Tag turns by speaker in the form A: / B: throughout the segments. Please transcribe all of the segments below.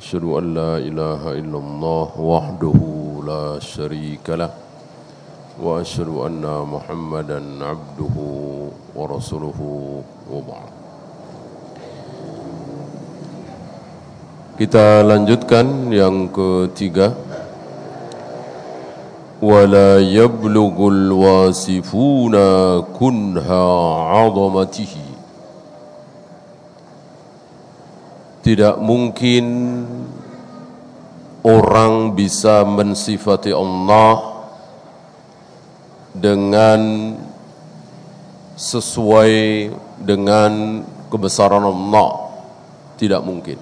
A: أشهد أن لا إله إلا الله وحده لا شريك له وأشهد أن محمدا عبده ورسوله وبعد Kita lanjutkan yang ketiga ولا يبلغ الواسفون كنها عظمته Tidak mungkin orang bisa mensifati Allah dengan sesuai dengan kebesaran Allah. Tidak mungkin.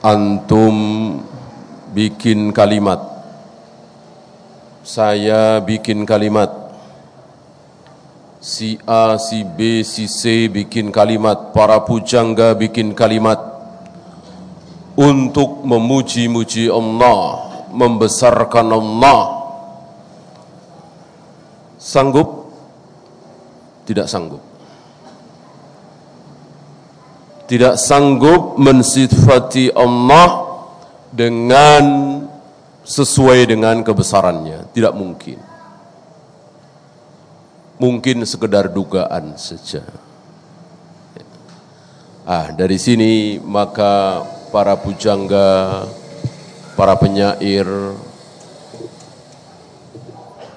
A: Antum bikin kalimat. Saya bikin kalimat si A, si B, si C bikin kalimat, para pujangga bikin kalimat untuk memuji-muji Allah, membesarkan Allah. Sanggup? Tidak sanggup. Tidak sanggup mensifati Allah dengan sesuai dengan kebesarannya. Tidak mungkin mungkin sekedar dugaan saja. Ah, dari sini maka para pujangga, para penyair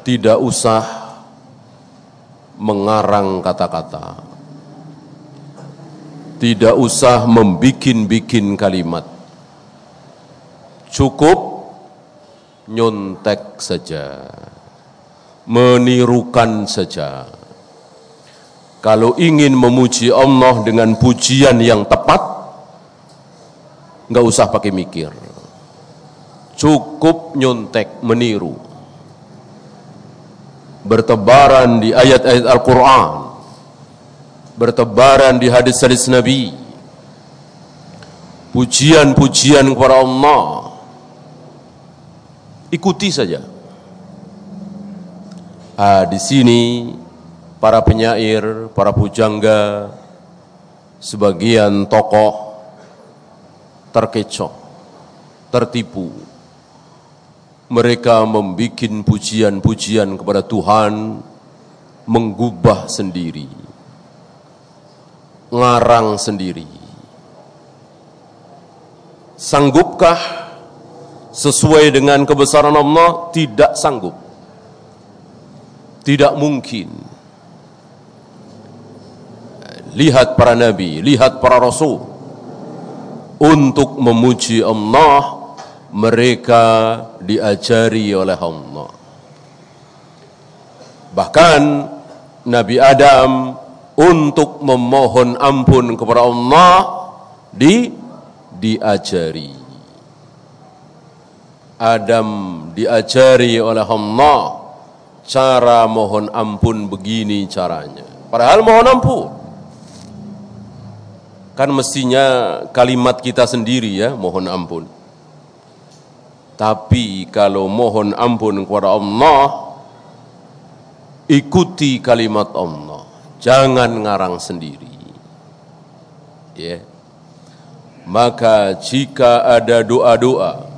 A: tidak usah mengarang kata-kata. Tidak usah membikin-bikin kalimat. Cukup nyontek saja menirukan saja. Kalau ingin memuji Allah dengan pujian yang tepat, nggak usah pakai mikir. Cukup nyontek, meniru. Bertebaran di ayat-ayat Al-Quran. Bertebaran di hadis-hadis Nabi. Pujian-pujian kepada Allah. Ikuti saja Ah, di sini para penyair, para pujangga, sebagian tokoh terkecoh, tertipu. Mereka membuat pujian-pujian kepada Tuhan, menggubah sendiri, ngarang sendiri. Sanggupkah sesuai dengan kebesaran Allah? Tidak sanggup. Tidak mungkin. Lihat para nabi, lihat para rasul. Untuk memuji Allah, mereka diajari oleh Allah. Bahkan Nabi Adam untuk memohon ampun kepada Allah di diajari. Adam diajari oleh Allah cara mohon ampun begini caranya. Padahal mohon ampun. Kan mestinya kalimat kita sendiri ya, mohon ampun. Tapi kalau mohon ampun kepada Allah, ikuti kalimat Allah. Jangan ngarang sendiri. Ya. Maka jika ada doa-doa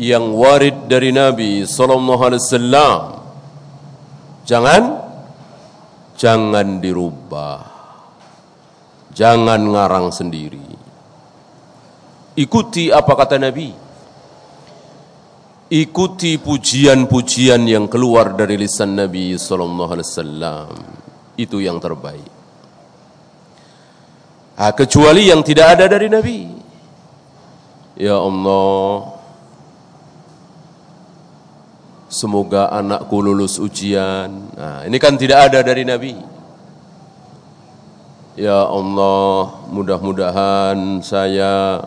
A: yang warid dari Nabi sallallahu alaihi wasallam. Jangan jangan dirubah. Jangan ngarang sendiri. Ikuti apa kata Nabi. Ikuti pujian-pujian yang keluar dari lisan Nabi sallallahu alaihi wasallam. Itu yang terbaik. Kecuali yang tidak ada dari Nabi. Ya Allah semoga anakku lulus ujian. Nah, ini kan tidak ada dari Nabi. Ya Allah, mudah-mudahan saya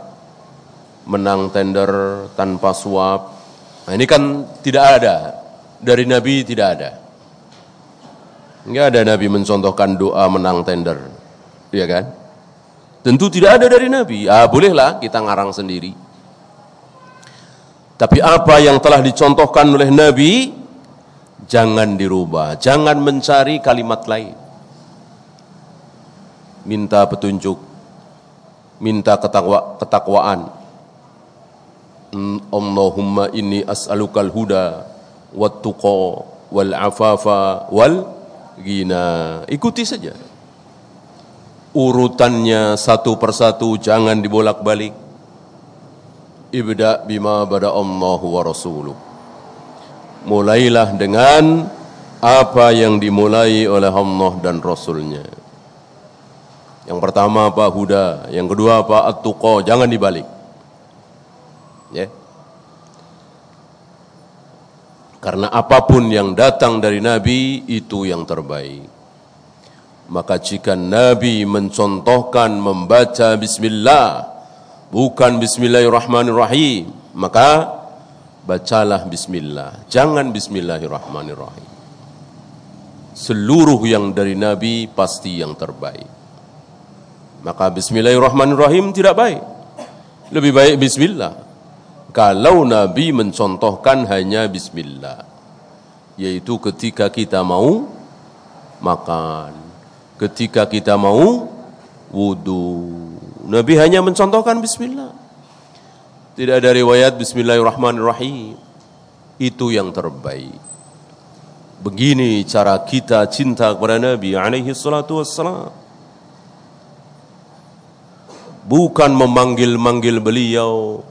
A: menang tender tanpa suap. Nah, ini kan tidak ada. Dari Nabi tidak ada. Enggak ada Nabi mencontohkan doa menang tender. Iya kan? Tentu tidak ada dari Nabi. Ah, bolehlah kita ngarang sendiri. Tapi apa yang telah dicontohkan oleh Nabi jangan dirubah, jangan mencari kalimat lain. Minta petunjuk, minta ketakwa, ketakwaan. Hmm, Allahumma inni as'alukal huda wat tuqa wal afafa wal gina. Ikuti saja. Urutannya satu persatu jangan dibolak-balik. Ibda bima bada Allah wa rasuluh. Mulailah dengan apa yang dimulai oleh Allah dan Rasulnya. Yang pertama apa? Huda. Yang kedua apa? At-tuqa. Jangan dibalik. Ya. Karena apa pun yang datang dari Nabi itu yang terbaik. Maka jika Nabi mencontohkan membaca bismillah bukan bismillahirrahmanirrahim, maka bacalah bismillah. Jangan bismillahirrahmanirrahim. Seluruh yang dari Nabi pasti yang terbaik. Maka bismillahirrahmanirrahim tidak baik. Lebih baik bismillah. Kalau Nabi mencontohkan hanya bismillah. Yaitu ketika kita mau makan ketika kita mau wudhu. Nabi hanya mencontohkan bismillah. Tidak ada riwayat bismillahirrahmanirrahim. Itu yang terbaik. Begini cara kita cinta kepada Nabi alaihi salatu wassalam. Bukan memanggil-manggil beliau.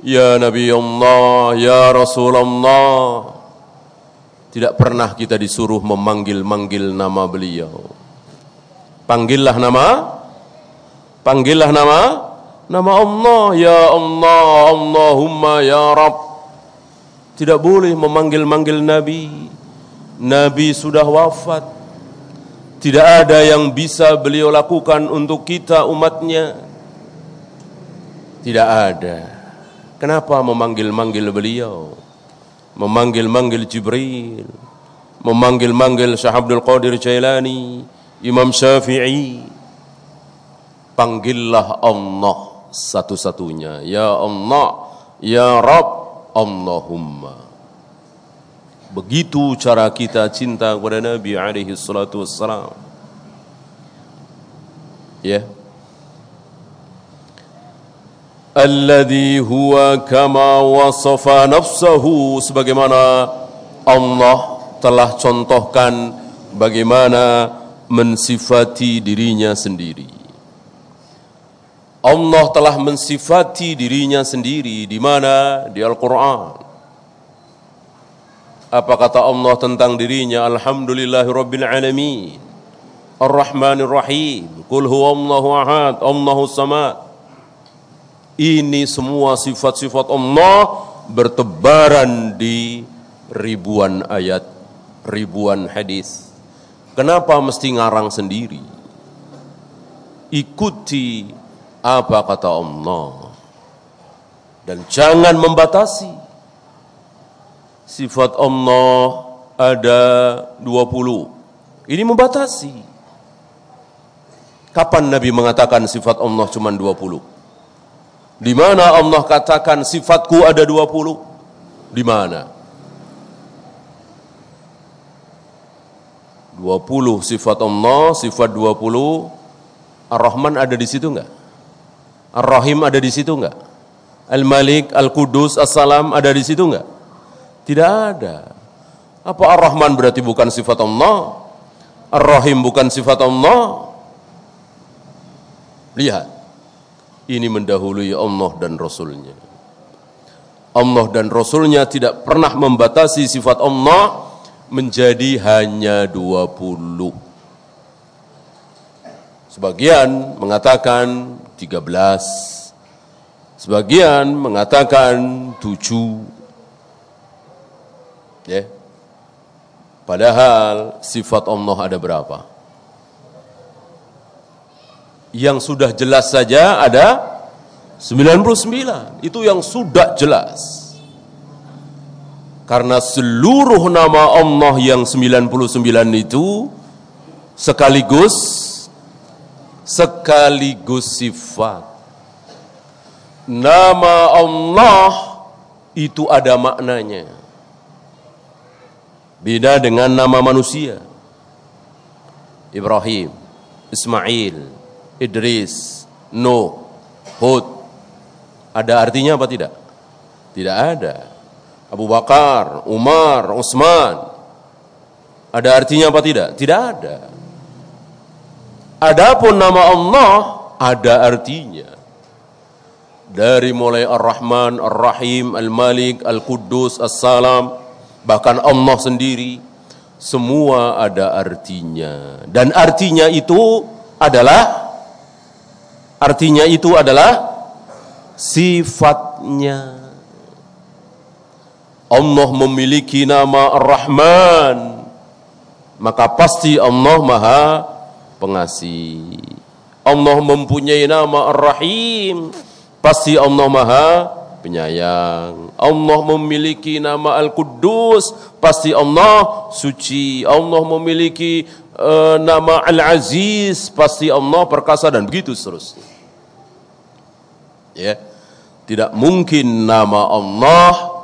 A: Ya Nabi Allah, Ya Rasulullah. Tidak pernah kita disuruh memanggil-manggil nama beliau. Panggillah nama Panggillah nama Nama Allah. Ya Allah Allahumma Ya Rabb Tidak boleh memanggil-manggil Nabi. Nabi sudah wafat. Tidak ada yang bisa beliau lakukan untuk kita umatnya. Tidak ada. Kenapa memanggil-manggil beliau? Memanggil-manggil Jibril. Memanggil-manggil Syah Abdul Qadir Jailani Imam Syafi'i panggillah Allah satu-satunya. Ya Allah ya Rabb Allahumma. Begitu cara kita cinta kepada Nabi alaihi salatu wassalam. Ya. Alladhi huwa kama wasafa nafsahu sebagaimana Allah telah contohkan bagaimana mensifati dirinya sendiri. Allah telah mensifati dirinya sendiri di mana di Al-Qur'an. Apa kata Allah tentang dirinya? Alhamdulillahirabbil alamin. Ar-Rahmanir Rahim. Qul huwallahu ahad, Allahu samad. Ini semua sifat-sifat Allah bertebaran di ribuan ayat, ribuan hadis. Kenapa mesti ngarang sendiri? Ikuti apa kata Allah. Dan jangan membatasi. Sifat Allah ada 20. Ini membatasi. Kapan Nabi mengatakan sifat Allah cuma 20? Di mana Allah katakan sifatku ada 20? Di mana? 20 sifat Allah, sifat 20 Ar-Rahman ada di situ enggak? Ar-Rahim ada di situ enggak? Al-Malik, Al-Qudus, As-Salam ada di situ enggak? Tidak ada. Apa Ar-Rahman berarti bukan sifat Allah? Ar-Rahim bukan sifat Allah? Lihat. Ini mendahului Allah dan Rasulnya. Allah dan Rasulnya tidak pernah membatasi sifat Allah menjadi hanya 20. Sebagian mengatakan 13. Sebagian mengatakan 7. Ya. Padahal sifat Allah ada berapa? Yang sudah jelas saja ada 99 itu yang sudah jelas. Karena seluruh nama Allah yang 99 itu sekaligus sekaligus sifat. Nama Allah itu ada maknanya. Beda dengan nama manusia. Ibrahim, Ismail, Idris, Nuh, Hud, ada artinya apa tidak? Tidak ada. Abu Bakar, Umar, Utsman. Ada artinya apa tidak? Tidak ada. Adapun nama Allah ada artinya. Dari mulai Ar-Rahman, Ar-Rahim, Al-Malik, Al-Quddus, As-Salam, bahkan Allah sendiri, semua ada artinya. Dan artinya itu adalah artinya itu adalah sifatnya. Allah memiliki nama Ar-Rahman, maka pasti Allah Maha Pengasih. Allah mempunyai nama Ar-Rahim, pasti Allah Maha Penyayang. Allah memiliki nama Al-Quddus, pasti Allah suci. Allah memiliki uh, nama Al-Aziz, pasti Allah perkasa dan begitu seterusnya. Ya. Tidak mungkin nama Allah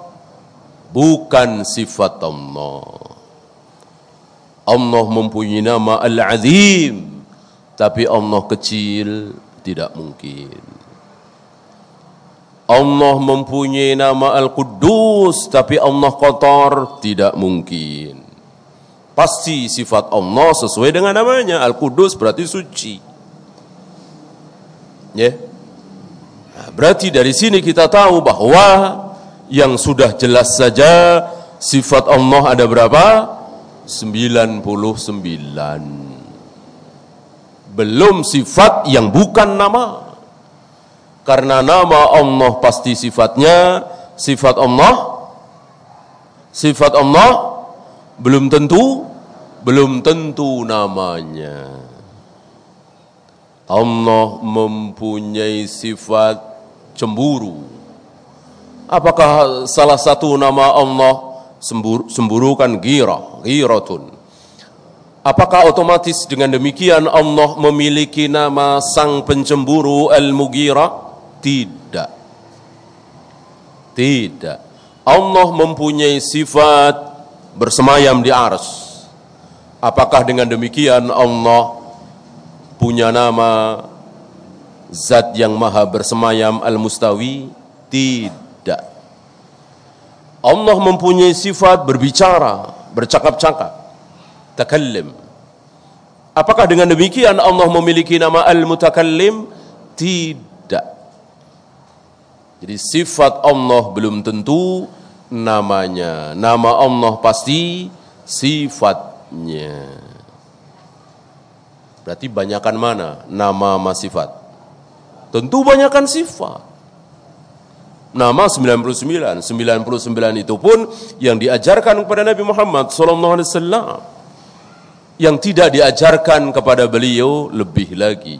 A: bukan sifat Allah. Allah mempunyai nama Al-Azim, tapi Allah kecil tidak mungkin. Allah mempunyai nama Al-Quddus, tapi Allah kotor tidak mungkin. Pasti sifat Allah sesuai dengan namanya. Al-Quddus berarti suci. Ya. Yeah. Berarti dari sini kita tahu bahwa yang sudah jelas saja sifat Allah ada berapa? 99. Belum sifat yang bukan nama. Karena nama Allah pasti sifatnya sifat Allah sifat Allah belum tentu belum tentu namanya. Allah mempunyai sifat cemburu. Apakah salah satu nama Allah semburu, semburu kan gira, giratun. Apakah otomatis dengan demikian Allah memiliki nama sang pencemburu Al-Mughira? Tidak. Tidak. Allah mempunyai sifat bersemayam di ars. Apakah dengan demikian Allah punya nama zat yang maha bersemayam al-mustawi? Tidak. Allah mempunyai sifat berbicara, bercakap-cakap. Takallim. Apakah dengan demikian Allah memiliki nama al-mutakallim? Tidak. Jadi sifat Allah belum tentu namanya. Nama Allah pasti sifatnya. Berarti banyakan mana nama sama sifat? Tentu banyakkan sifat. Nama 99, 99 itu pun yang diajarkan kepada Nabi Muhammad sallallahu alaihi wasallam. Yang tidak diajarkan kepada beliau lebih lagi.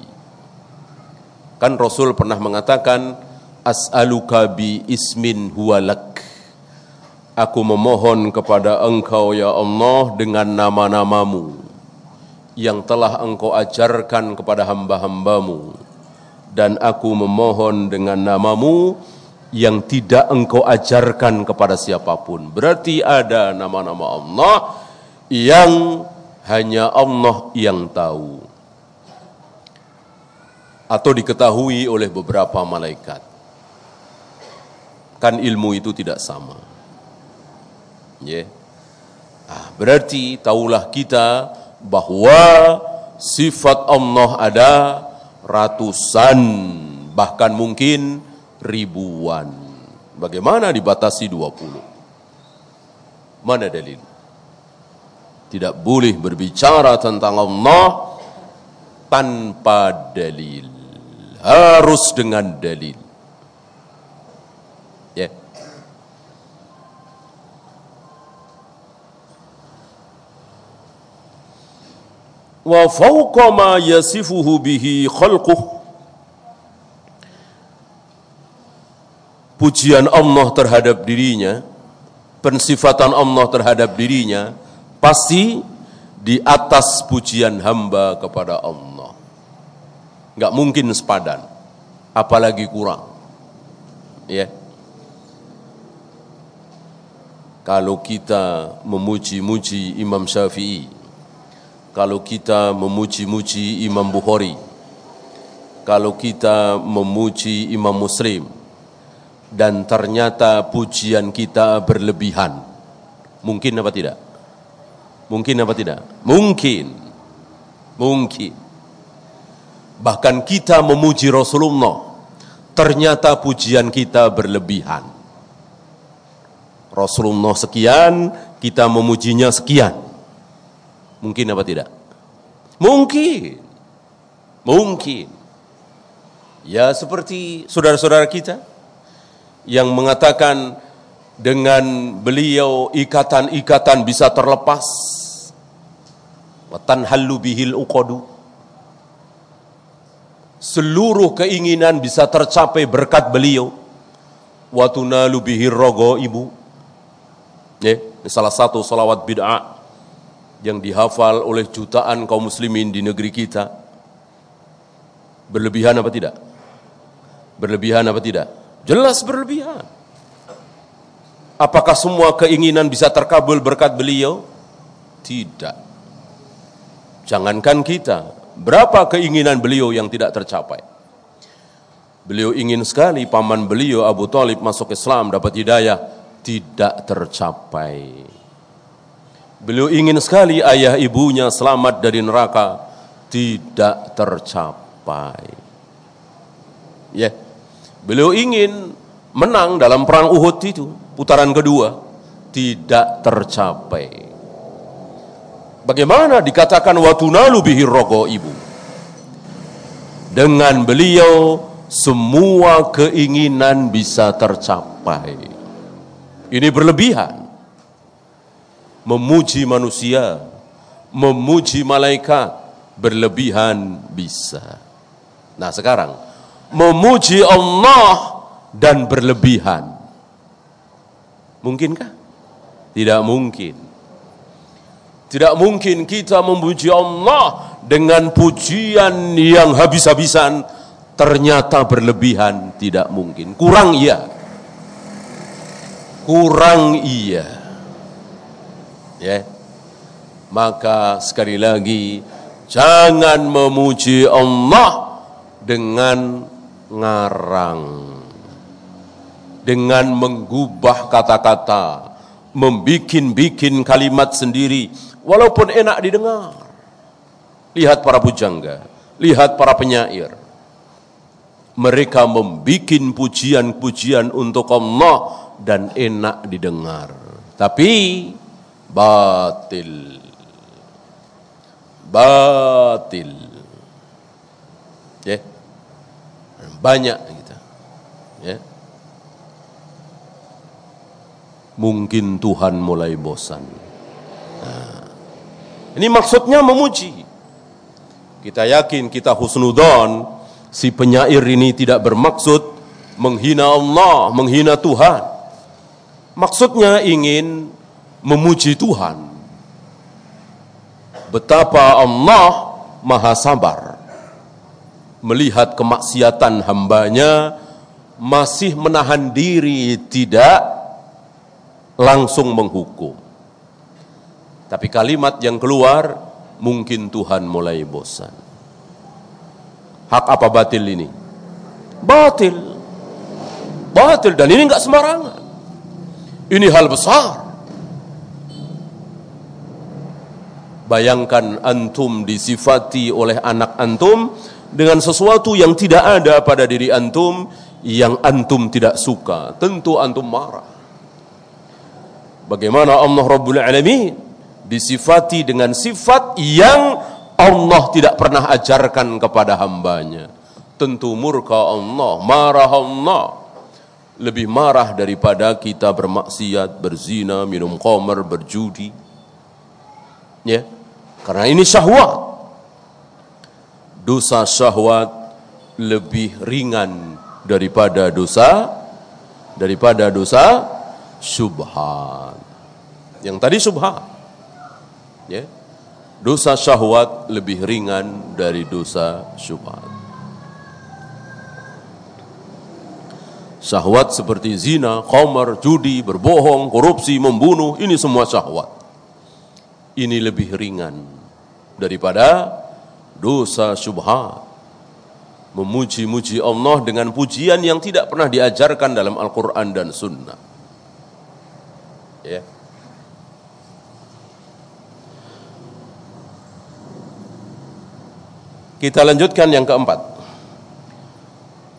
A: Kan Rasul pernah mengatakan as'aluka bi ismin huwalak. Aku memohon kepada engkau ya Allah dengan nama-namamu yang telah engkau ajarkan kepada hamba-hambamu dan aku memohon dengan namamu yang tidak engkau ajarkan kepada siapa pun. Berarti ada nama-nama Allah yang hanya Allah yang tahu. Atau diketahui oleh beberapa malaikat. Kan ilmu itu tidak sama. Yeah. Ah, berarti tahulah kita bahwa sifat Allah ada ratusan, bahkan mungkin ribuan. Bagaimana dibatasi 20? Mana dalil? Tidak boleh berbicara tentang Allah tanpa dalil. Harus dengan dalil. Ya. Wa ma yasifuhu bihi pujian Allah terhadap dirinya, pensifatan Allah terhadap dirinya, pasti di atas pujian hamba kepada Allah. Enggak mungkin sepadan, apalagi kurang. Ya. Kalau kita memuji-muji Imam Syafi'i, kalau kita memuji-muji Imam Bukhari, kalau kita memuji Imam Muslim, dan ternyata pujian kita berlebihan. Mungkin apa tidak? Mungkin apa tidak? Mungkin. Mungkin. Bahkan kita memuji Rasulullah, ternyata pujian kita berlebihan. Rasulullah sekian, kita memujinya sekian. Mungkin apa tidak? Mungkin. Mungkin. Ya seperti saudara-saudara kita yang mengatakan dengan beliau ikatan-ikatan bisa terlepas. Watan bihil uqadu. Seluruh keinginan bisa tercapai berkat beliau. Watunalu bihir rogo ibu. Ya, ini salah satu salawat bid'ah yang dihafal oleh jutaan kaum muslimin di negeri kita. Berlebihan apa tidak? Berlebihan apa tidak? Jelas berlebihan. Apakah semua keinginan bisa terkabul berkat beliau? Tidak. Jangankan kita, berapa keinginan beliau yang tidak tercapai? Beliau ingin sekali paman beliau Abu Talib masuk Islam dapat hidayah, tidak tercapai. Beliau ingin sekali ayah ibunya selamat dari neraka, tidak tercapai. Ya, yeah. Beliau ingin menang dalam perang Uhud itu, putaran kedua, tidak tercapai. Bagaimana dikatakan watunalu bihir rogo ibu? Dengan beliau semua keinginan bisa tercapai. Ini berlebihan. Memuji manusia, memuji malaikat, berlebihan bisa. Nah sekarang, memuji Allah dan berlebihan. Mungkinkah? Tidak mungkin. Tidak mungkin kita memuji Allah dengan pujian yang habis-habisan ternyata berlebihan tidak mungkin. Kurang iya. Kurang iya. Ya. Maka sekali lagi jangan memuji Allah dengan ngarang. Dengan menggubah kata-kata membikin-bikin kalimat sendiri walaupun enak didengar. Lihat para pujangga lihat para penyair. Mereka membikin pujian-pujian untuk Allah dan enak didengar. Tapi batil. Batil. Ya. yeah banyak gitu. Ya. Mungkin Tuhan mulai bosan. Nah, ini maksudnya memuji. Kita yakin kita husnudon, si penyair ini tidak bermaksud menghina Allah, menghina Tuhan. Maksudnya ingin memuji Tuhan. Betapa Allah maha sabar melihat kemaksiatan hambanya masih menahan diri tidak langsung menghukum. Tapi kalimat yang keluar mungkin Tuhan mulai bosan. Hak apa batil ini? Batil. Batil dan ini enggak sembarangan. Ini hal besar. Bayangkan antum disifati oleh anak antum dengan sesuatu yang tidak ada pada diri antum yang antum tidak suka, tentu antum marah. Bagaimana Allah Rabbul Alamin disifati dengan sifat yang Allah tidak pernah ajarkan kepada hambanya. Tentu murka Allah, marah Allah. Lebih marah daripada kita bermaksiat, berzina, minum khamar, berjudi. Ya. Karena ini syahwat dosa syahwat lebih ringan daripada dosa daripada dosa syubhat. Yang tadi syubhat. Ya. Dosa syahwat lebih ringan dari dosa syubhat. Syahwat seperti zina, khamar, judi, berbohong, korupsi, membunuh, ini semua syahwat. Ini lebih ringan daripada dosa syubhat. Memuji-muji Allah dengan pujian yang tidak pernah diajarkan dalam Al-Quran dan Sunnah. Ya. Kita lanjutkan yang keempat.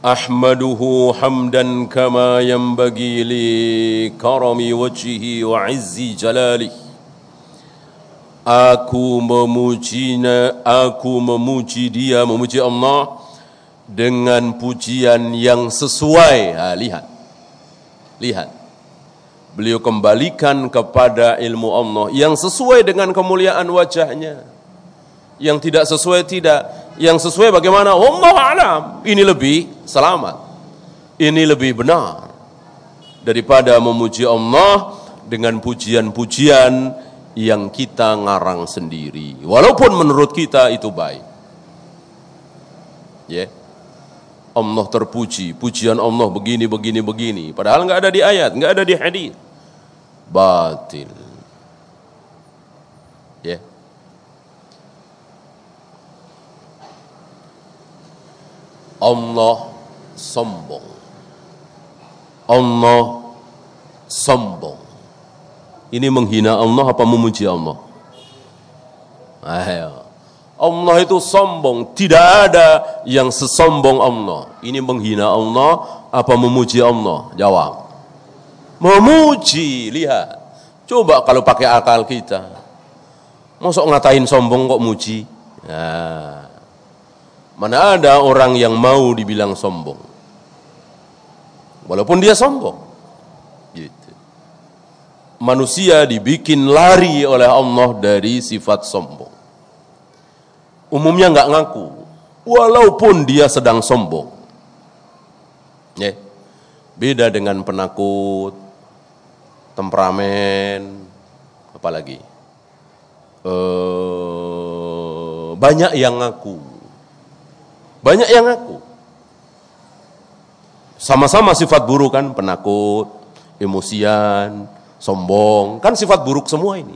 A: Ahmaduhu hamdan kama yanbaghi li karami wajhihi wa izzi jalalihi Aku memujinya, aku memuji dia, memuji Allah dengan pujian yang sesuai. Ha, lihat, lihat. Beliau kembalikan kepada ilmu Allah yang sesuai dengan kemuliaan wajahnya. Yang tidak sesuai tidak yang sesuai bagaimana? Allah alam. Ini lebih selamat. Ini lebih benar daripada memuji Allah dengan pujian-pujian yang kita ngarang sendiri. Walaupun menurut kita itu baik. Ya. Yeah. Allah terpuji, pujian Allah begini, begini, begini. Padahal nggak ada di ayat, nggak ada di hadis. Batil. Ya. Allah sombong. Allah sombong. Ini menghina Allah apa memuji Allah? Ayo. Allah itu sombong, tidak ada yang sesombong Allah. Ini menghina Allah apa memuji Allah? Jawab. Memuji, lihat. Coba kalau pakai akal kita. Masuk ngatain sombong kok muji? Nah, Mana ada orang yang mau dibilang sombong? Walaupun dia sombong. Manusia dibikin lari oleh Allah dari sifat sombong. Umumnya nggak ngaku, walaupun dia sedang sombong. Ya. Beda dengan penakut, temperamen, apalagi. Eh, banyak yang ngaku banyak yang ngaku. Sama-sama sifat buruk kan, penakut, emosian, sombong, kan sifat buruk semua ini.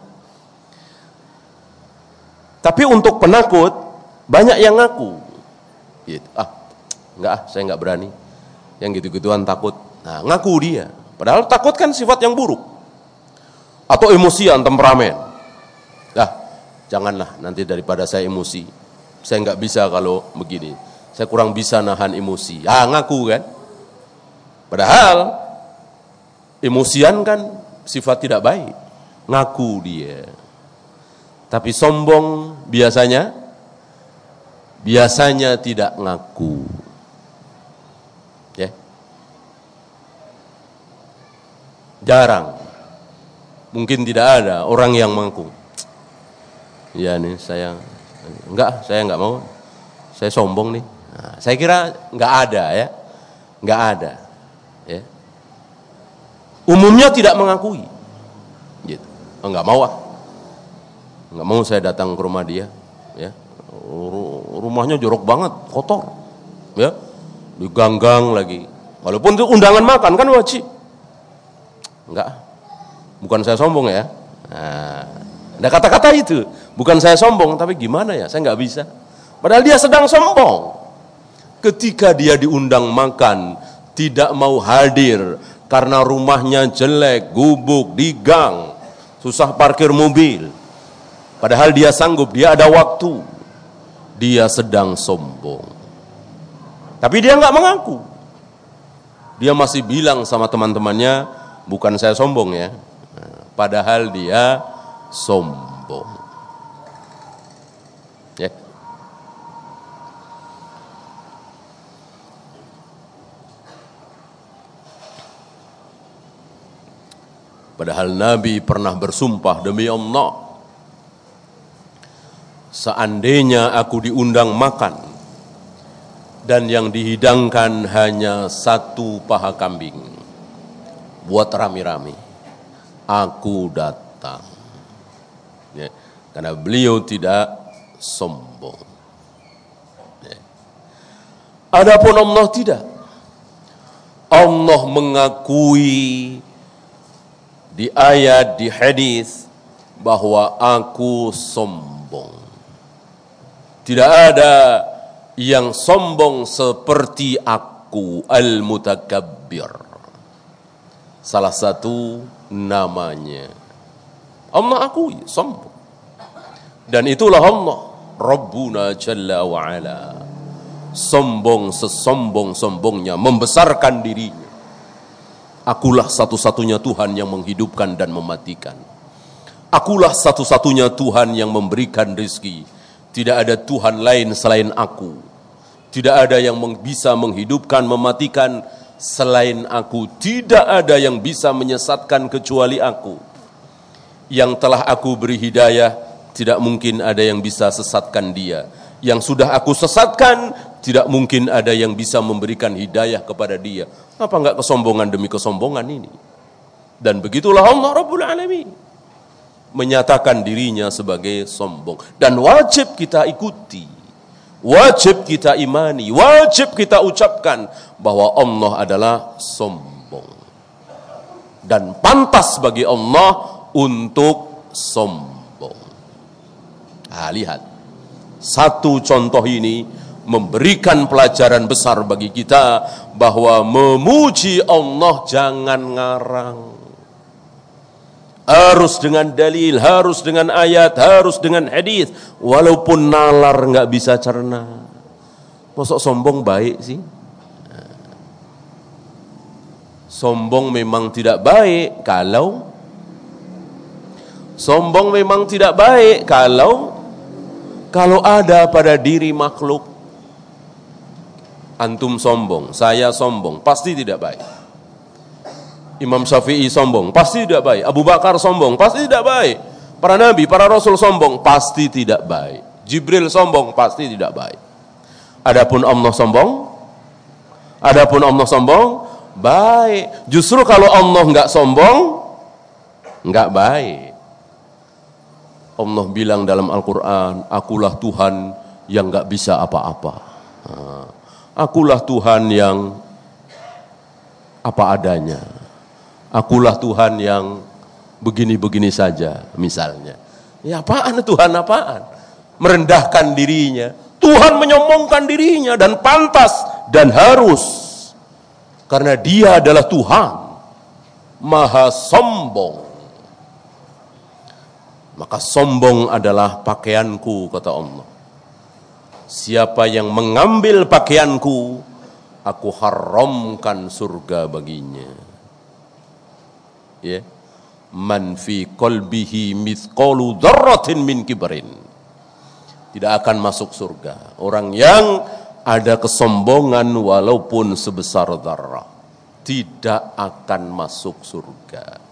A: Tapi untuk penakut, banyak yang ngaku. Gitu. Ah, enggak ah, saya enggak berani. Yang gitu-gituan takut. Nah, ngaku dia. Padahal takut kan sifat yang buruk. Atau emosian, temperamen. Dah, janganlah nanti daripada saya emosi. Saya enggak bisa kalau begini saya kurang bisa nahan emosi. Ah ngaku kan? Padahal emosian kan sifat tidak baik. Ngaku dia. Tapi sombong biasanya biasanya tidak ngaku. Ya. Jarang. Mungkin tidak ada orang yang mengaku. Ya nih saya enggak, saya enggak mau. Saya sombong nih. Nah, saya kira nggak ada ya, nggak ada. Ya. Umumnya tidak mengakui, gitu. Oh, nggak mau ah, nggak mau saya datang ke rumah dia, ya. Rumahnya jorok banget, kotor, ya, diganggang lagi. Walaupun itu undangan makan kan wajib, nggak. Bukan saya sombong ya. Nah, ada kata-kata itu, bukan saya sombong, tapi gimana ya, saya nggak bisa. Padahal dia sedang sombong. Ketika dia diundang makan, tidak mau hadir karena rumahnya jelek, gubuk, di gang, susah parkir mobil. Padahal dia sanggup, dia ada waktu. Dia sedang sombong. Tapi dia nggak mengaku. Dia masih bilang sama teman-temannya, bukan saya sombong ya. Padahal dia sombong. Padahal Nabi pernah bersumpah demi Allah. Seandainya aku diundang makan dan yang dihidangkan hanya satu paha kambing. buat rame-rame. Aku datang. Ya. Karena beliau tidak sombong. Ya. Adapun Allah tidak. Allah mengakui di ayat, di hadis bahwa aku sombong. Tidak ada yang sombong seperti aku, al-mutakabbir. Salah satu namanya. Allah akui sombong. Dan itulah Allah, Rabbuna Jalla wa'ala sombong sesombong-sombongnya, membesarkan dirinya. Akulah satu-satunya Tuhan yang menghidupkan dan mematikan. Akulah satu-satunya Tuhan yang memberikan rizki. Tidak ada Tuhan lain selain aku. Tidak ada yang bisa menghidupkan, mematikan selain aku. Tidak ada yang bisa menyesatkan kecuali aku. Yang telah aku beri hidayah, tidak mungkin ada yang bisa sesatkan dia. Yang sudah aku sesatkan, tidak mungkin ada yang bisa memberikan hidayah kepada dia. Apa enggak kesombongan demi kesombongan ini? Dan begitulah Allah Rabbul Alamin. Menyatakan dirinya sebagai sombong. Dan wajib kita ikuti. Wajib kita imani. Wajib kita ucapkan bahwa Allah adalah sombong. Dan pantas bagi Allah untuk sombong. Nah, lihat. Satu contoh ini memberikan pelajaran besar bagi kita bahwa memuji Allah jangan ngarang. Harus dengan dalil, harus dengan ayat, harus dengan hadis, walaupun nalar nggak bisa cerna. Masuk sombong baik sih? Sombong memang tidak baik kalau sombong memang tidak baik kalau kalau ada pada diri makhluk antum sombong, saya sombong, pasti tidak baik. Imam Syafi'i sombong, pasti tidak baik. Abu Bakar sombong, pasti tidak baik. Para nabi, para rasul sombong, pasti tidak baik. Jibril sombong, pasti tidak baik. Adapun Allah sombong, adapun Allah sombong, baik. Justru kalau Allah enggak sombong, enggak baik. Allah bilang dalam Al-Quran, akulah Tuhan yang enggak bisa apa-apa. Nah, Akulah Tuhan yang apa adanya. Akulah Tuhan yang begini-begini saja misalnya. Ya apaan Tuhan apaan? Merendahkan dirinya. Tuhan menyombongkan dirinya dan pantas dan harus. Karena dia adalah Tuhan. Maha sombong. Maka sombong adalah pakaianku kata Allah. Siapa yang mengambil pakaianku, aku haramkan surga baginya. Ya. Man fi qalbihi mithqalu dzarratin min kibrin. Tidak akan masuk surga. Orang yang ada kesombongan walaupun sebesar darah tidak akan masuk surga.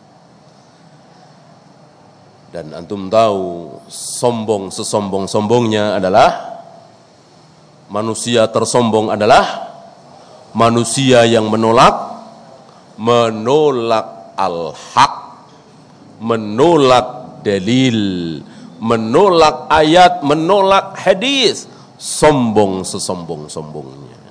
A: Dan antum tahu sombong sesombong-sombongnya adalah manusia tersombong adalah manusia yang menolak menolak al-haq menolak dalil menolak ayat menolak hadis sombong sesombong-sombongnya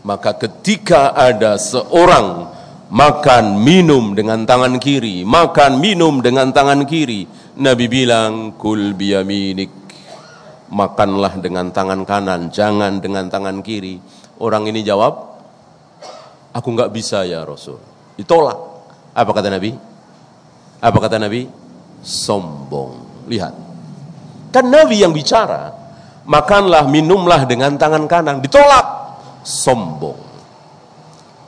A: maka ketika ada seorang makan minum dengan tangan kiri makan minum dengan tangan kiri Nabi bilang kul biyaminik makanlah dengan tangan kanan, jangan dengan tangan kiri. Orang ini jawab, aku nggak bisa ya Rasul. Ditolak. Apa kata Nabi? Apa kata Nabi? Sombong. Lihat. Kan Nabi yang bicara, makanlah, minumlah dengan tangan kanan. Ditolak. Sombong.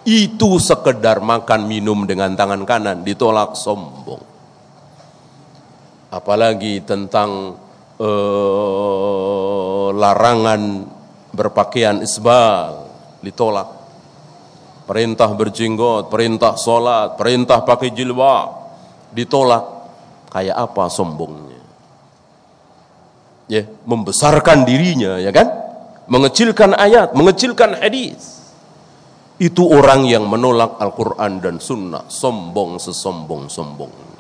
A: Itu sekedar makan minum dengan tangan kanan, ditolak sombong. Apalagi tentang uh, larangan berpakaian isbal ditolak. Perintah berjenggot, perintah sholat, perintah pakai jilbab ditolak. Kayak apa sombongnya? Ya, membesarkan dirinya, ya kan? Mengecilkan ayat, mengecilkan hadis. Itu orang yang menolak Al-Quran dan Sunnah, sombong sesombong-sombongnya.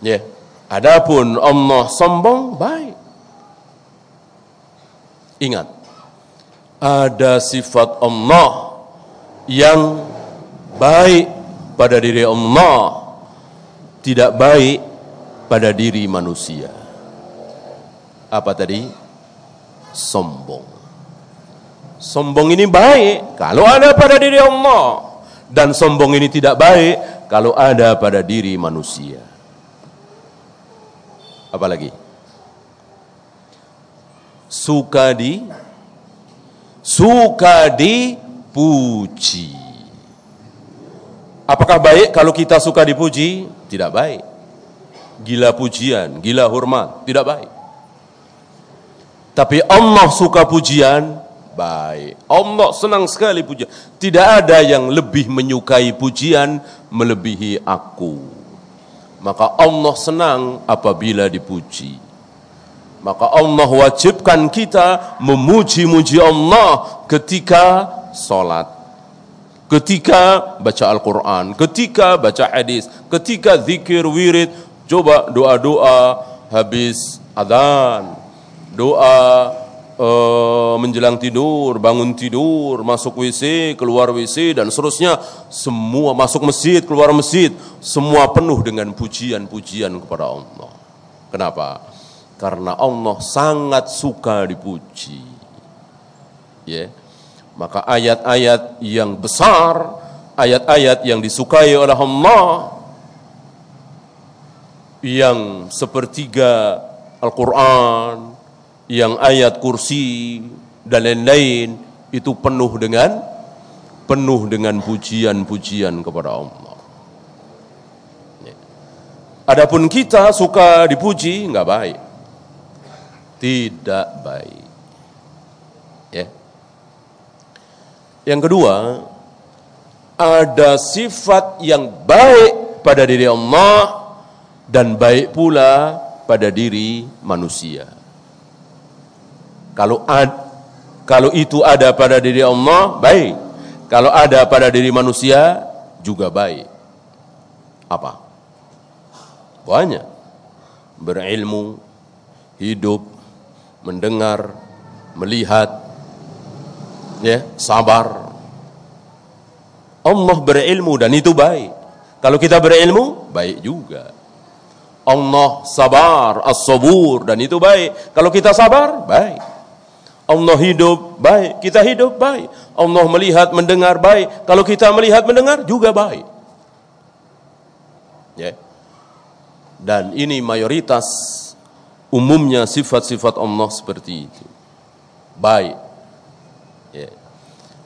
A: Ya, adapun Allah sombong baik. Ingat, ada sifat Allah yang baik pada diri Allah, tidak baik pada diri manusia. Apa tadi? Sombong. Sombong ini baik kalau ada pada diri Allah dan sombong ini tidak baik kalau ada pada diri manusia. Apalagi? Suka di suka dipuji. Apakah baik kalau kita suka dipuji? Tidak baik. Gila pujian, gila hormat, tidak baik. Tapi Allah suka pujian, baik. Allah senang sekali pujian. Tidak ada yang lebih menyukai pujian melebihi aku. Maka Allah senang apabila dipuji. Maka Allah wajibkan kita memuji-muji Allah ketika sholat. Ketika baca Al-Quran, ketika baca hadis, ketika zikir, wirid, coba doa-doa habis adhan, doa uh, menjelang tidur, bangun tidur, masuk WC, keluar WC dan seterusnya, semua masuk masjid, keluar masjid, semua penuh dengan pujian-pujian kepada Allah. Kenapa? Karena Allah sangat suka dipuji. Yeah. Maka ayat-ayat yang besar, ayat-ayat yang disukai oleh Allah yang sepertiga Al-Qur'an, yang ayat kursi dan lain-lain itu penuh dengan penuh dengan pujian-pujian kepada Allah. Adapun kita suka dipuji nggak baik, tidak baik. Ya. Yang kedua, ada sifat yang baik pada diri Allah dan baik pula pada diri manusia. Kalau ad, kalau itu ada pada diri Allah, baik. Kalau ada pada diri manusia, juga baik. Apa? Banyak. Berilmu, hidup, mendengar, melihat, ya, sabar. Allah berilmu dan itu baik. Kalau kita berilmu, baik juga. Allah sabar, as-sabur dan itu baik. Kalau kita sabar, baik. Allah hidup baik, kita hidup baik. Allah melihat, mendengar baik. Kalau kita melihat, mendengar juga baik. Ya. Dan ini mayoritas umumnya sifat-sifat Allah seperti itu. Baik. Ya.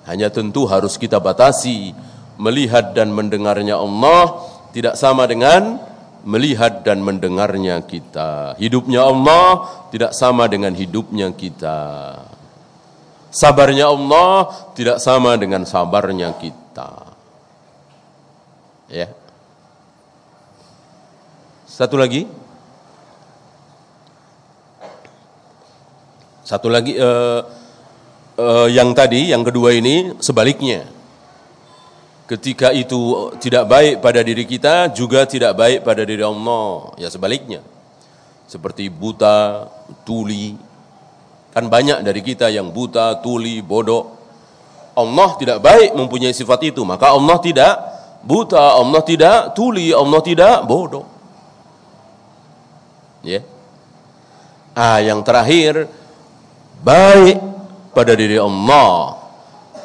A: Hanya tentu harus kita batasi melihat dan mendengarnya Allah tidak sama dengan melihat dan mendengarnya kita. Hidupnya Allah tidak sama dengan hidupnya kita. Sabarnya Allah tidak sama dengan sabarnya kita. Ya. Satu lagi. Satu lagi uh, uh, yang tadi, yang kedua ini sebaliknya. Ketika itu tidak baik pada diri kita, juga tidak baik pada diri Allah. Ya sebaliknya. Seperti buta, tuli, Kan banyak dari kita yang buta, tuli, bodoh. Allah tidak baik mempunyai sifat itu, maka Allah tidak buta, Allah tidak tuli, Allah tidak bodoh. Ya. Ah, yang terakhir baik pada diri Allah,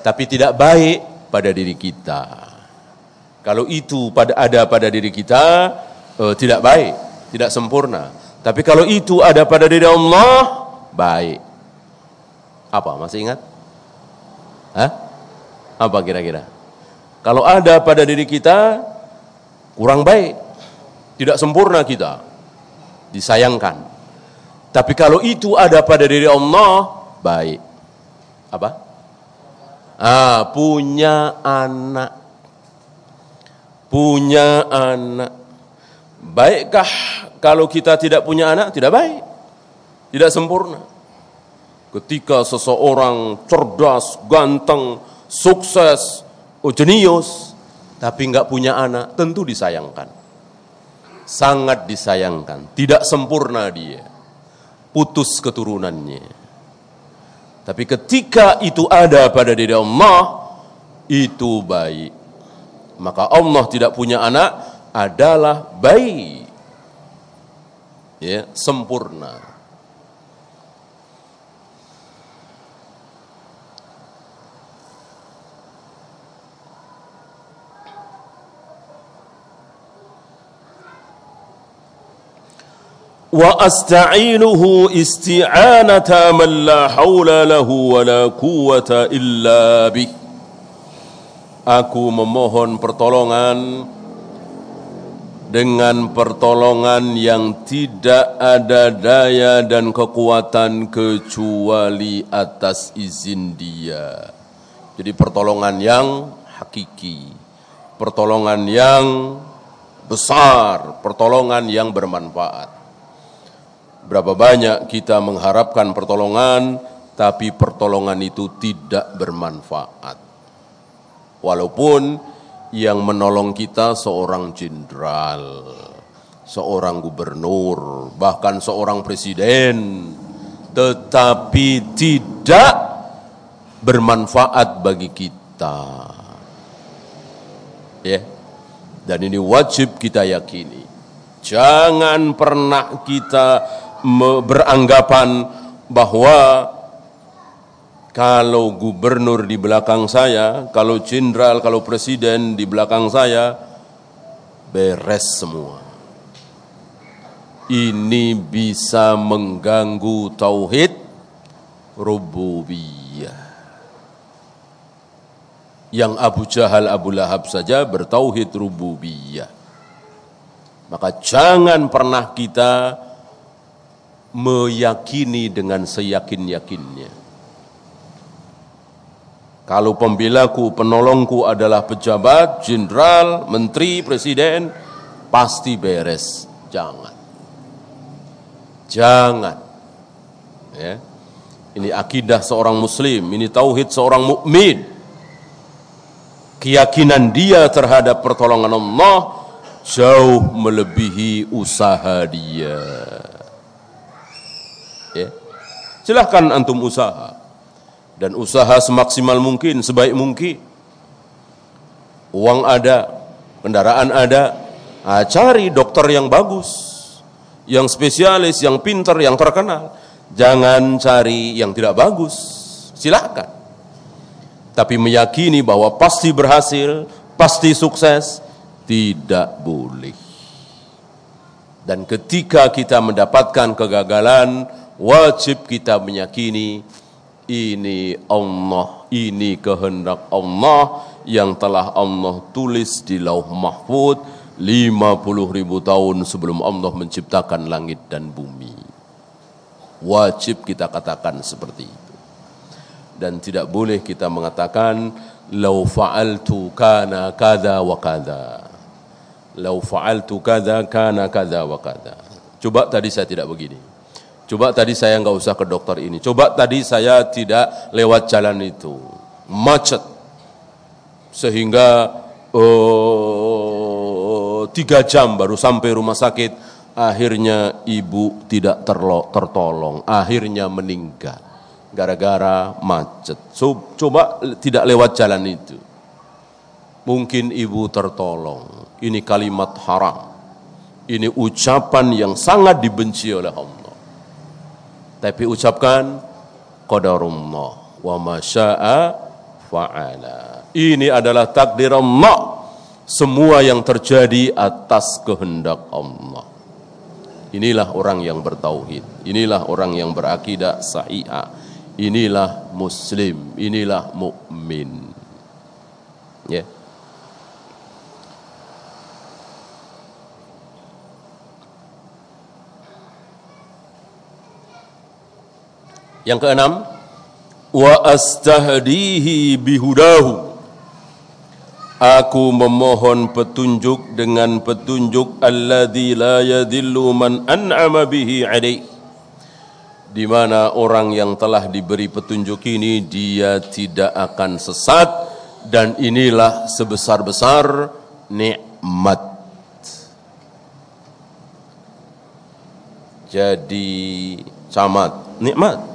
A: tapi tidak baik pada diri kita. Kalau itu pada ada pada diri kita uh, tidak baik, tidak sempurna. Tapi kalau itu ada pada diri Allah baik. Apa? Masih ingat? Hah? Apa kira-kira? Kalau ada pada diri kita kurang baik, tidak sempurna kita, disayangkan. Tapi kalau itu ada pada diri Allah, baik. Apa? Ah, punya anak. Punya anak. Baikkah kalau kita tidak punya anak? Tidak baik. Tidak sempurna. Ketika seseorang cerdas, ganteng, sukses, jenius, tapi nggak punya anak, tentu disayangkan. Sangat disayangkan, tidak sempurna dia. Putus keturunannya. Tapi ketika itu ada pada diri Allah, itu baik. Maka Allah tidak punya anak adalah baik. Ya, sempurna. واستعينه استعانه من لا حول له ولا قوه الا به Aku memohon pertolongan dengan pertolongan yang tidak ada daya dan kekuatan kecuali atas izin Dia. Jadi pertolongan yang hakiki, pertolongan yang besar, pertolongan yang bermanfaat. Berapa banyak kita mengharapkan pertolongan, tapi pertolongan itu tidak bermanfaat. Walaupun yang menolong kita seorang jenderal, seorang gubernur, bahkan seorang presiden, tetapi tidak bermanfaat bagi kita. Ya. Dan ini wajib kita yakini. Jangan pernah kita beranggapan bahwa kalau gubernur di belakang saya, kalau jenderal, kalau presiden di belakang saya, beres semua. Ini bisa mengganggu tauhid rububiyah. Yang Abu Jahal, Abu Lahab saja bertauhid rububiyah. Maka jangan pernah kita meyakini dengan seyakin-yakinnya. Kalau pembelaku, penolongku adalah pejabat, jenderal, menteri, presiden, pasti beres. Jangan. Jangan. Ya. Ini akidah seorang muslim, ini tauhid seorang mukmin. Keyakinan dia terhadap pertolongan Allah jauh melebihi usaha dia. Silahkan antum usaha. Dan usaha semaksimal mungkin, sebaik mungkin. Uang ada, kendaraan ada, nah, cari dokter yang bagus, yang spesialis, yang pinter, yang terkenal. Jangan cari yang tidak bagus, silahkan. Tapi meyakini bahwa pasti berhasil, pasti sukses, tidak boleh. Dan ketika kita mendapatkan kegagalan, wajib kita meyakini ini Allah, ini kehendak Allah yang telah Allah tulis di lauh mahfud 50 ribu tahun sebelum Allah menciptakan langit dan bumi. Wajib kita katakan seperti itu. Dan tidak boleh kita mengatakan lau fa'altu kana kada wa kada. Lau fa'altu kada kana kada wa kada. Coba tadi saya tidak begini. Coba tadi saya nggak usah ke dokter ini. Coba tadi saya tidak lewat jalan itu. Macet. Sehingga uh, tiga jam baru sampai rumah sakit. Akhirnya ibu tidak tertolong. Akhirnya meninggal. Gara-gara macet. So, coba tidak lewat jalan itu. Mungkin ibu tertolong. Ini kalimat haram. Ini ucapan yang sangat dibenci oleh Allah. Tapi ucapkan qadarullah wa ma syaa fa'ala. Ini adalah takdir Allah. Semua yang terjadi atas kehendak Allah. Inilah orang yang bertauhid. Inilah orang yang berakidah sahihah. Inilah muslim, inilah mukmin. Ya. Yeah. Yang keenam, wa astahdihi bihudahu. Aku memohon petunjuk dengan petunjuk alladzi la yadhillu man an'ama bihi alaih. Di mana orang yang telah diberi petunjuk ini dia tidak akan sesat dan inilah sebesar-besar nikmat. Jadi camat, nikmat.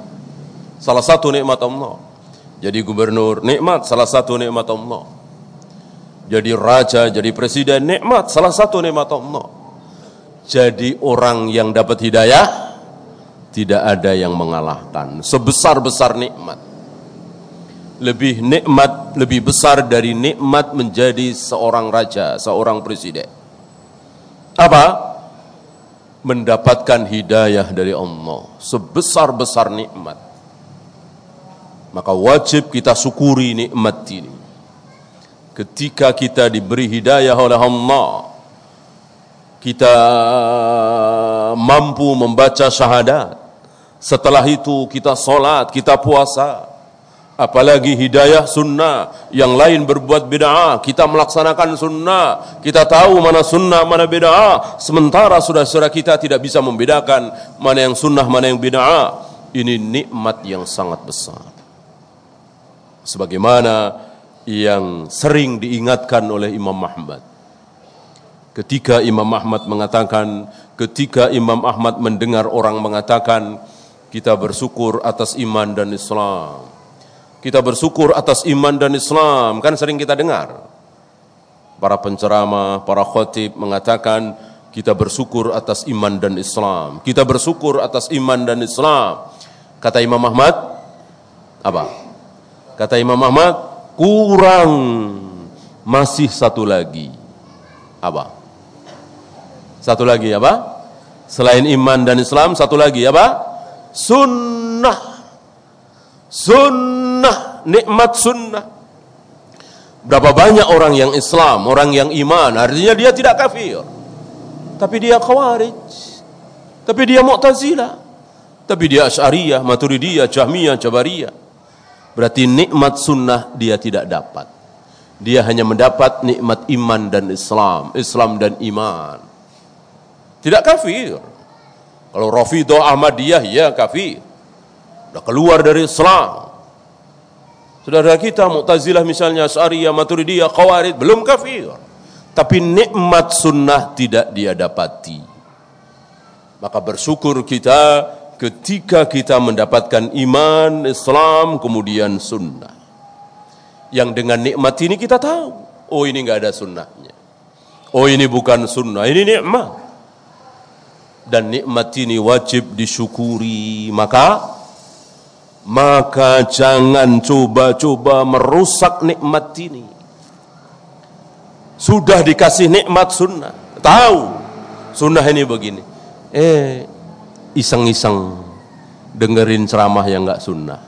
A: Salah satu nikmat Allah. Jadi gubernur, nikmat salah satu nikmat Allah. Jadi raja, jadi presiden, nikmat salah satu nikmat Allah. Jadi orang yang dapat hidayah, tidak ada yang mengalahkan. Sebesar-besar nikmat lebih nikmat, lebih besar dari nikmat menjadi seorang raja, seorang presiden. Apa? Mendapatkan hidayah dari Allah, sebesar-besar nikmat. Maka wajib kita syukuri nikmat ini. Ketika kita diberi hidayah oleh Allah, kita mampu membaca syahadat. Setelah itu kita solat, kita puasa, Apalagi hidayah sunnah Yang lain berbuat bid'ah Kita melaksanakan sunnah. Kita tahu mana sunnah, mana bid'ah. Sementara saudara-saudara kita tidak bisa membedakan Mana yang sunnah, mana yang bid'ah. Ini nikmat yang sangat besar Sebagaimana yang sering diingatkan oleh Imam Ahmad Ketika Imam Ahmad mengatakan Ketika Imam Ahmad mendengar orang mengatakan Kita bersyukur atas iman dan Islam kita bersyukur atas iman dan Islam. Kan sering kita dengar. Para penceramah, para khotib mengatakan kita bersyukur atas iman dan Islam. Kita bersyukur atas iman dan Islam. Kata Imam Ahmad, apa? Kata Imam Ahmad, kurang masih satu lagi. Apa? Satu lagi apa? Selain iman dan Islam, satu lagi apa? Sunnah. Sunnah nikmat sunnah. Berapa banyak orang yang Islam, orang yang iman, artinya dia tidak kafir. Tapi dia khawarij. Tapi dia mu'tazilah. Tapi dia asyariyah, maturidiyah, jahmiyah, jabariyah. Berarti nikmat sunnah dia tidak dapat. Dia hanya mendapat nikmat iman dan Islam. Islam dan iman. Tidak kafir. Kalau Rafidah Ahmadiyah, ya kafir. Sudah keluar dari Islam. Saudara kita Mu'tazilah misalnya Syariah, Maturidiyah, Khawarid belum kafir. Tapi nikmat sunnah tidak dia dapati. Maka bersyukur kita ketika kita mendapatkan iman, Islam, kemudian sunnah. Yang dengan nikmat ini kita tahu, oh ini enggak ada sunnahnya. Oh ini bukan sunnah, ini nikmat. Dan nikmat ini wajib disyukuri. Maka maka jangan coba-coba merusak nikmat ini. Sudah dikasih nikmat sunnah, tahu sunnah ini begini. Eh, iseng-iseng dengerin ceramah yang enggak sunnah.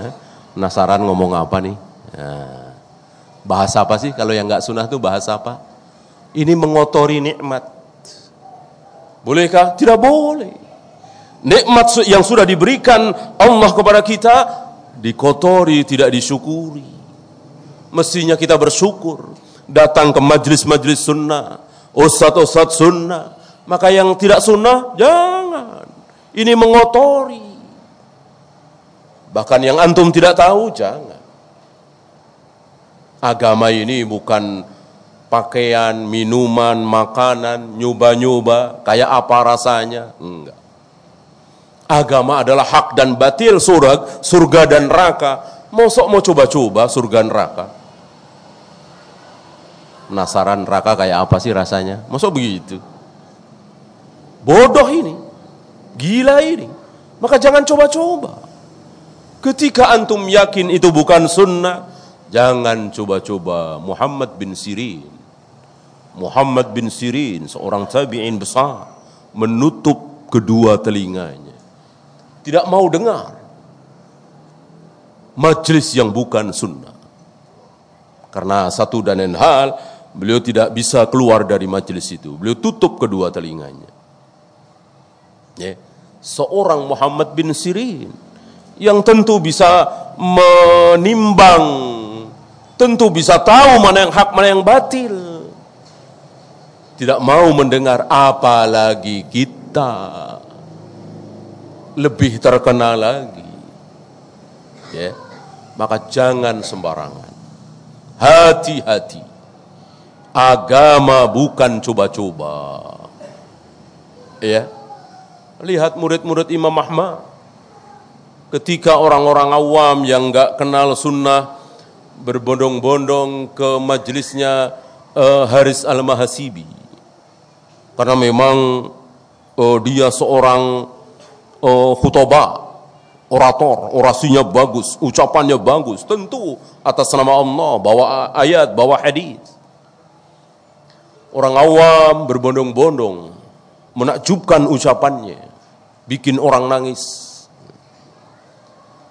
A: Eh, penasaran ngomong apa nih? Nah, bahasa apa sih kalau yang enggak sunnah itu bahasa apa? Ini mengotori nikmat. Bolehkah? Tidak boleh nikmat yang sudah diberikan Allah kepada kita dikotori, tidak disyukuri. Mestinya kita bersyukur, datang ke majlis-majlis sunnah, ustadz-ustadz sunnah. Maka yang tidak sunnah, jangan. Ini mengotori. Bahkan yang antum tidak tahu, jangan. Agama ini bukan pakaian, minuman, makanan, nyoba-nyoba, kayak apa rasanya. Enggak. Agama adalah hak dan batil, surga, surga dan neraka. Mosok mau coba-coba surga neraka. Penasaran neraka kayak apa sih rasanya? Mosok begitu? Bodoh ini. Gila ini. Maka jangan coba-coba. Ketika antum yakin itu bukan sunnah, jangan coba-coba. Muhammad bin Sirin. Muhammad bin Sirin, seorang tabi'in besar, menutup kedua telinganya tidak mau dengar majlis yang bukan sunnah. Karena satu dan lain hal, beliau tidak bisa keluar dari majlis itu. Beliau tutup kedua telinganya. Ya. Seorang Muhammad bin Sirin yang tentu bisa menimbang, tentu bisa tahu mana yang hak, mana yang batil. Tidak mau mendengar apalagi kita lebih terkenal lagi. Ya. Maka jangan sembarangan. Hati-hati. Agama bukan coba-coba. Ya. Lihat murid-murid Imam Ahmad. Ketika orang-orang awam yang enggak kenal sunnah berbondong-bondong ke majelisnya uh, Haris Al-Mahasibi. Karena memang uh, dia seorang uh, khutbah, orator, orasinya bagus, ucapannya bagus, tentu atas nama Allah, bawa ayat, bawa hadis. Orang awam berbondong-bondong menakjubkan ucapannya, bikin orang nangis.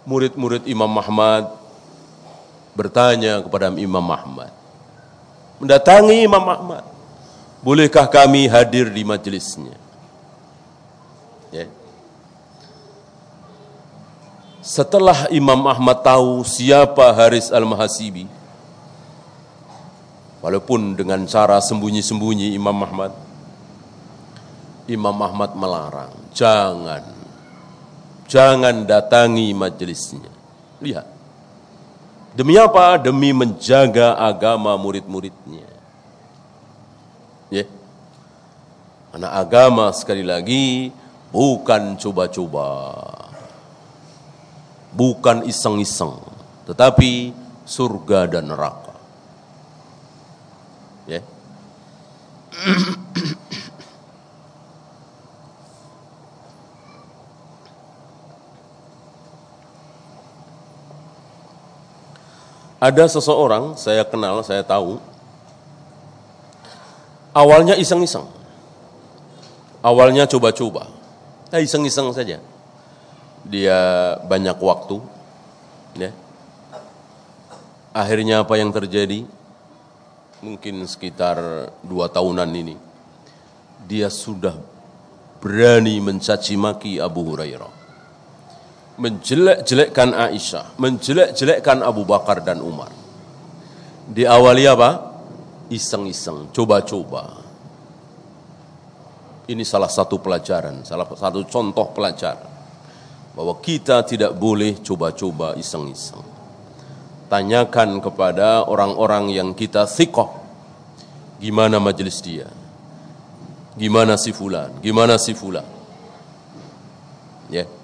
A: Murid-murid Imam Muhammad bertanya kepada Imam Muhammad, mendatangi Imam Muhammad, bolehkah kami hadir di majelisnya? Ya. Setelah Imam Ahmad tahu siapa Haris Al-Mahasibi, walaupun dengan cara sembunyi-sembunyi Imam Ahmad, Imam Ahmad melarang, jangan, jangan datangi majelisnya. Lihat, demi apa? Demi menjaga agama murid-muridnya. Ya. Karena agama sekali lagi bukan coba-coba, bukan iseng-iseng, tetapi surga dan neraka. Ya. Ada seseorang, saya kenal, saya tahu, awalnya iseng-iseng. Awalnya coba-coba. Nah, iseng-iseng saja. Dia banyak waktu, ya. Akhirnya apa yang terjadi? Mungkin sekitar dua tahunan ini, dia sudah berani mencaci maki Abu Hurairah. Menjelek-jelekkan Aisyah, menjelek-jelekkan Abu Bakar dan Umar. Di awalnya apa? Iseng-iseng, coba-coba ini salah satu pelajaran, salah satu contoh pelajaran. Bahwa kita tidak boleh coba-coba iseng-iseng. Tanyakan kepada orang-orang yang kita sikoh. Gimana majelis dia? Gimana si fulan? Gimana si fulan? Ya. Yeah.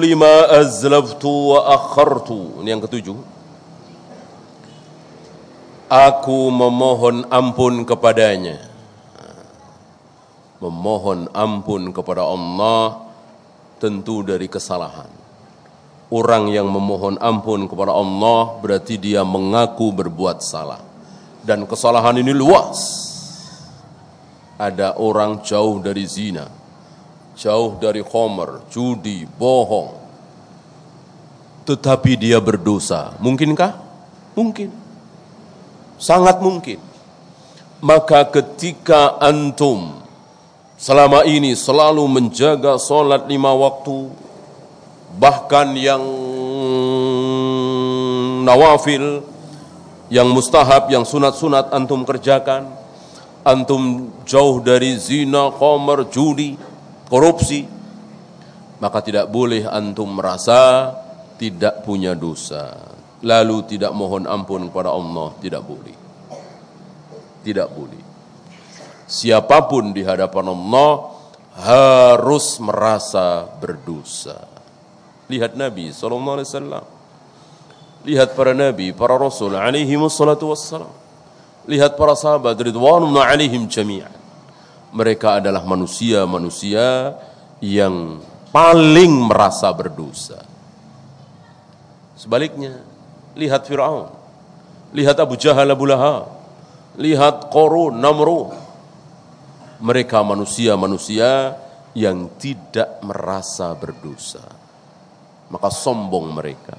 A: Lima azlaftu wa akhartu. Ini yang ketujuh. Aku memohon ampun kepadanya. Memohon ampun kepada Allah tentu dari kesalahan. Orang yang memohon ampun kepada Allah berarti dia mengaku berbuat salah. Dan kesalahan ini luas. Ada orang jauh dari zina jauh dari khomer, judi, bohong. Tetapi dia berdosa. Mungkinkah? Mungkin. Sangat mungkin. Maka ketika antum selama ini selalu menjaga solat lima waktu, bahkan yang nawafil, yang mustahab, yang sunat-sunat antum kerjakan, antum jauh dari zina, khomer, judi, korupsi, maka tidak boleh antum merasa tidak punya dosa. Lalu tidak mohon ampun kepada Allah, tidak boleh. Tidak boleh. Siapa pun di hadapan Allah harus merasa berdosa. Lihat Nabi sallallahu alaihi wasallam. Lihat para nabi, para rasul alaihi wassalatu wassalam. Lihat para sahabat ridwanullah alaihim jami'an mereka adalah manusia-manusia yang paling merasa berdosa. Sebaliknya, lihat Fir'aun, lihat Abu Jahal Abu Lahab, lihat Korun, Namrud. Mereka manusia-manusia yang tidak merasa berdosa. Maka sombong mereka.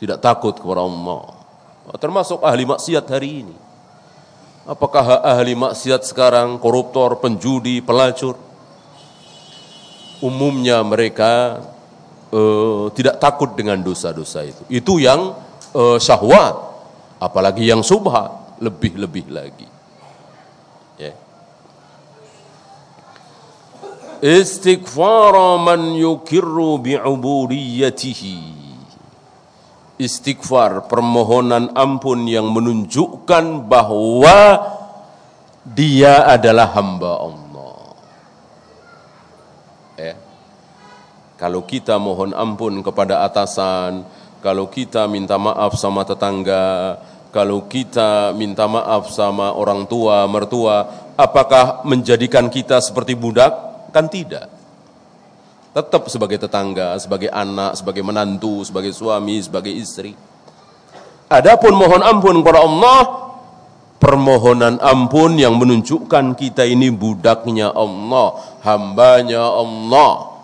A: Tidak takut kepada Allah. Termasuk ahli maksiat hari ini Apakah ahli maksiat sekarang, koruptor, penjudi, pelacur? Umumnya mereka uh, tidak takut dengan dosa-dosa itu. Itu yang uh, syahwat, apalagi yang subhat, lebih-lebih lagi. Yeah. istighfar man yukirru bi'ubudiyatihi istighfar permohonan ampun yang menunjukkan bahwa dia adalah hamba Allah. Ya kalau kita mohon ampun kepada atasan kalau kita minta maaf sama tetangga kalau kita minta maaf sama orang tua mertua apakah menjadikan kita seperti budak? Kan tidak Tetap sebagai tetangga, sebagai anak, sebagai menantu, sebagai suami, sebagai istri. Adapun mohon ampun kepada Allah, permohonan ampun yang menunjukkan kita ini budaknya Allah, hambanya Allah.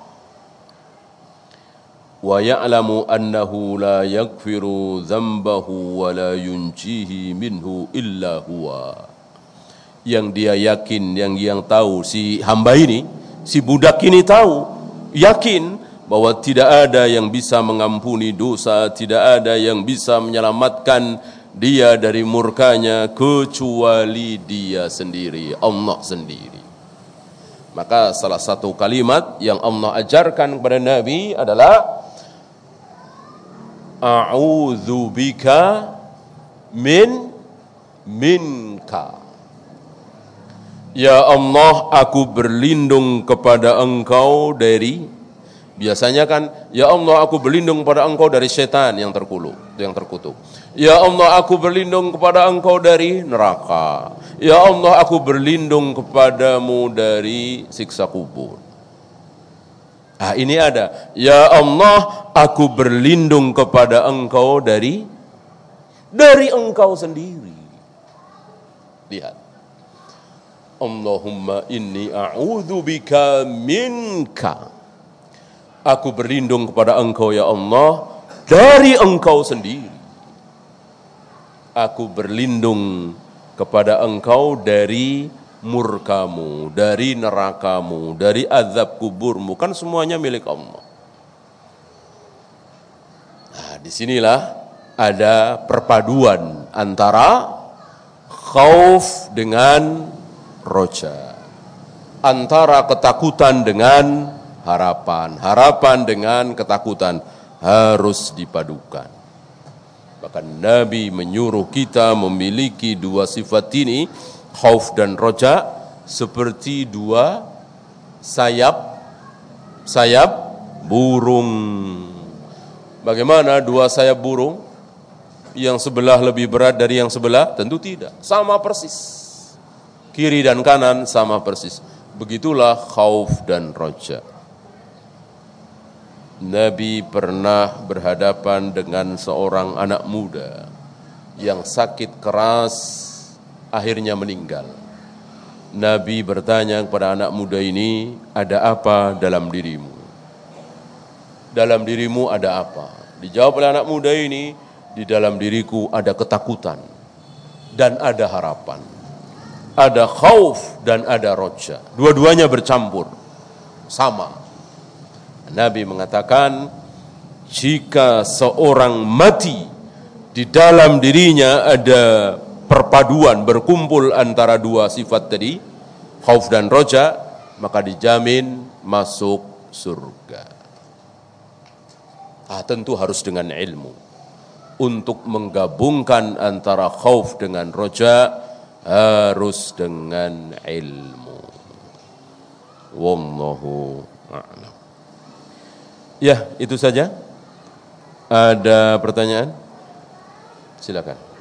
A: Wa ya'lamu annahu la yaghfiru dhanbahu wa la yunjihi minhu illa huwa. Yang dia yakin, yang yang tahu si hamba ini, si budak ini tahu yakin bahwa tidak ada yang bisa mengampuni dosa, tidak ada yang bisa menyelamatkan dia dari murkanya kecuali dia sendiri, Allah sendiri. Maka salah satu kalimat yang Allah ajarkan kepada Nabi adalah A'udzu bika min minka. Ya Allah, aku berlindung kepada Engkau dari Biasanya kan, Ya Allah aku berlindung kepada Engkau dari setan yang terkuluk, yang terkutuk. Ya Allah aku berlindung kepada Engkau dari neraka. Ya Allah aku berlindung kepadamu dari siksa kubur. Ah ini ada. Ya Allah aku berlindung kepada Engkau dari dari Engkau sendiri. Lihat. Allahumma inni a'udhu bika minka. Aku berlindung kepada engkau ya Allah dari engkau sendiri. Aku berlindung kepada engkau dari murkamu, dari nerakamu, dari azab kuburmu. Kan semuanya milik Allah. Nah, di sinilah ada perpaduan antara khauf dengan roja. Antara ketakutan dengan harapan. Harapan dengan ketakutan harus dipadukan. Bahkan Nabi menyuruh kita memiliki dua sifat ini, khauf dan roja, seperti dua sayap sayap burung. Bagaimana dua sayap burung? Yang sebelah lebih berat dari yang sebelah? Tentu tidak. Sama persis kiri dan kanan sama persis. Begitulah khauf dan roja. Nabi pernah berhadapan dengan seorang anak muda yang sakit keras akhirnya meninggal. Nabi bertanya kepada anak muda ini, ada apa dalam dirimu? Dalam dirimu ada apa? Dijawab oleh anak muda ini, di dalam diriku ada ketakutan dan ada harapan ada khauf dan ada roja. Dua-duanya bercampur. Sama. Nabi mengatakan, jika seorang mati, di dalam dirinya ada perpaduan, berkumpul antara dua sifat tadi, khauf dan roja, maka dijamin masuk surga. Ah, tentu harus dengan ilmu. Untuk menggabungkan antara khauf dengan roja, harus dengan ilmu. Wallahu a'lam. Ya, itu saja. Ada pertanyaan? Silakan.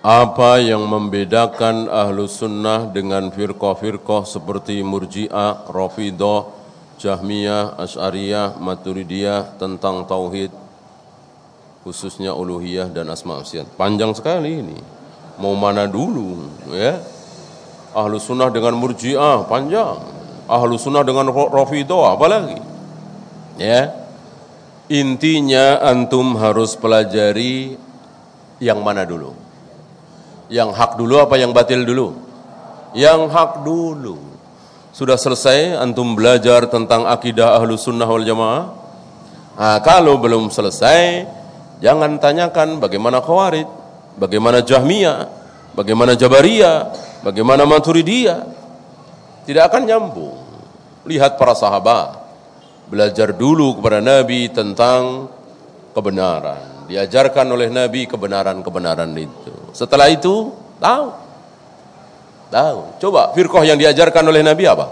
A: Apa yang membedakan ahlu sunnah dengan firqah-firqah seperti murji'ah, rafidah, jahmiyah, as'ariyah, maturidiyah tentang tauhid, khususnya uluhiyah dan asma sifat. Panjang sekali ini. Mau mana dulu ya? Ahlu sunnah dengan murji'ah, panjang. Ahlu sunnah dengan rafidah, apalagi? Ya. Intinya antum harus pelajari yang mana dulu? Yang hak dulu apa yang batil dulu? Yang hak dulu. Sudah selesai antum belajar tentang akidah ahlu sunnah wal jamaah? Nah, kalau belum selesai, jangan tanyakan bagaimana khawarid, bagaimana jahmiyah, bagaimana jabariyah, bagaimana maturidiyah. Tidak akan nyambung. Lihat para sahabat belajar dulu kepada Nabi tentang kebenaran. Diajarkan oleh Nabi kebenaran-kebenaran itu. Setelah itu, tahu. Tahu. Coba firqah yang diajarkan oleh Nabi apa?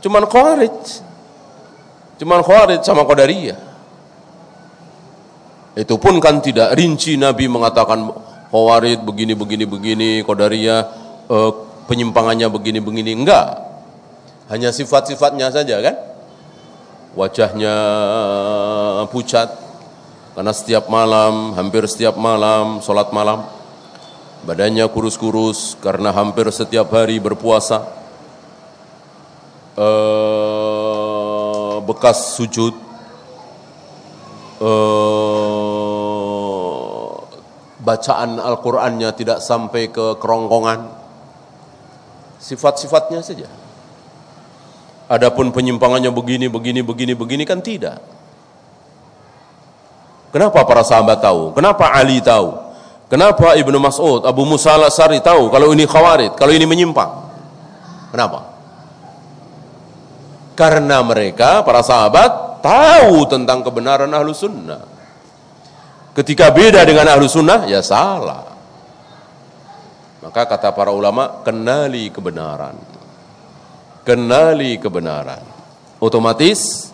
A: Cuman khawarij. Cuman khawarij sama qadariyah. Itu pun kan tidak rinci Nabi mengatakan khawarij begini begini begini, qadariyah eh, penyimpangannya begini begini enggak. Hanya sifat-sifatnya saja kan? wajahnya pucat karena setiap malam, hampir setiap malam sholat malam badannya kurus-kurus karena hampir setiap hari berpuasa eh, bekas sujud eh, bacaan Al-Qur'annya tidak sampai ke kerongkongan sifat-sifatnya saja Adapun penyimpangannya begini, begini, begini, begini kan tidak. Kenapa para sahabat tahu? Kenapa Ali tahu? Kenapa Ibnu Mas'ud, Abu Musa al-Asari tahu kalau ini khawarid, kalau ini menyimpang? Kenapa? Karena mereka, para sahabat, tahu tentang kebenaran ahlu sunnah. Ketika beda dengan ahlu sunnah, ya salah. Maka kata para ulama, kenali kebenaran kenali kebenaran. Otomatis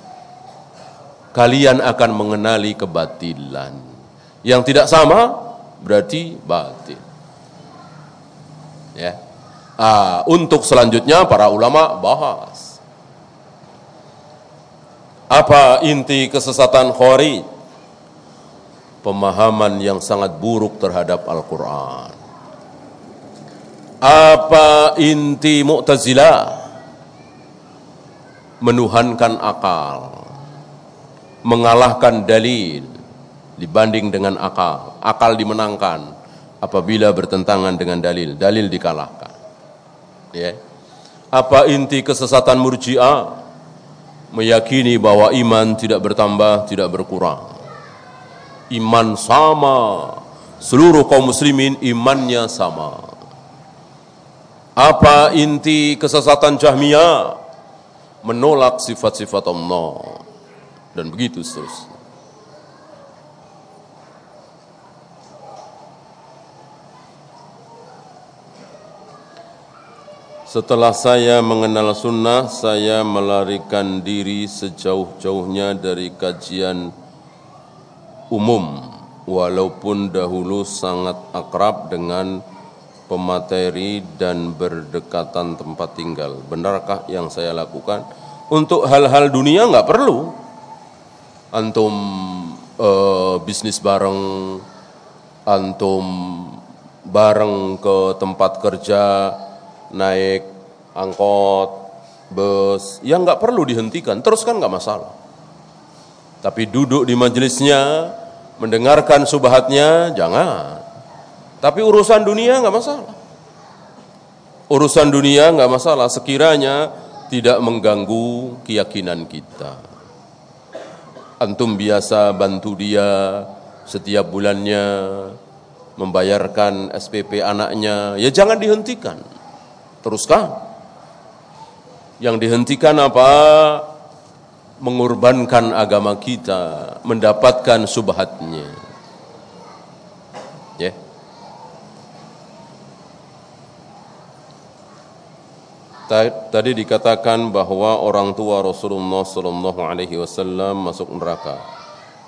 A: kalian akan mengenali kebatilan. Yang tidak sama berarti batin. Ya. Ah, untuk selanjutnya para ulama bahas. Apa inti kesesatan Khawarij? Pemahaman yang sangat buruk terhadap Al-Quran. Apa inti Mu'tazilah? menuhankan akal, mengalahkan dalil dibanding dengan akal. Akal dimenangkan apabila bertentangan dengan dalil, dalil dikalahkan. Ya. Apa inti kesesatan murjiah? Meyakini bahwa iman tidak bertambah, tidak berkurang. Iman sama, seluruh kaum muslimin imannya sama. Apa inti kesesatan Jahmiyah? menolak sifat-sifat Allah dan begitu seterusnya. Setelah saya mengenal sunnah, saya melarikan diri sejauh-jauhnya dari kajian umum, walaupun dahulu sangat akrab dengan pemateri dan berdekatan tempat tinggal. Benarkah yang saya lakukan? Untuk hal-hal dunia nggak perlu. Antum uh, bisnis bareng, antum bareng ke tempat kerja, naik angkot, bus, ya nggak perlu dihentikan, terus kan nggak masalah. Tapi duduk di majelisnya, mendengarkan subhatnya, jangan. Tapi urusan dunia nggak masalah. Urusan dunia nggak masalah sekiranya tidak mengganggu keyakinan kita. Antum biasa bantu dia setiap bulannya membayarkan SPP anaknya, ya jangan dihentikan. Teruskan. Yang dihentikan apa? Mengorbankan agama kita, mendapatkan subhatnya. Ya. Yeah. Tadi dikatakan bahwa orang tua Rasulullah Sallallahu Alaihi Wasallam masuk neraka.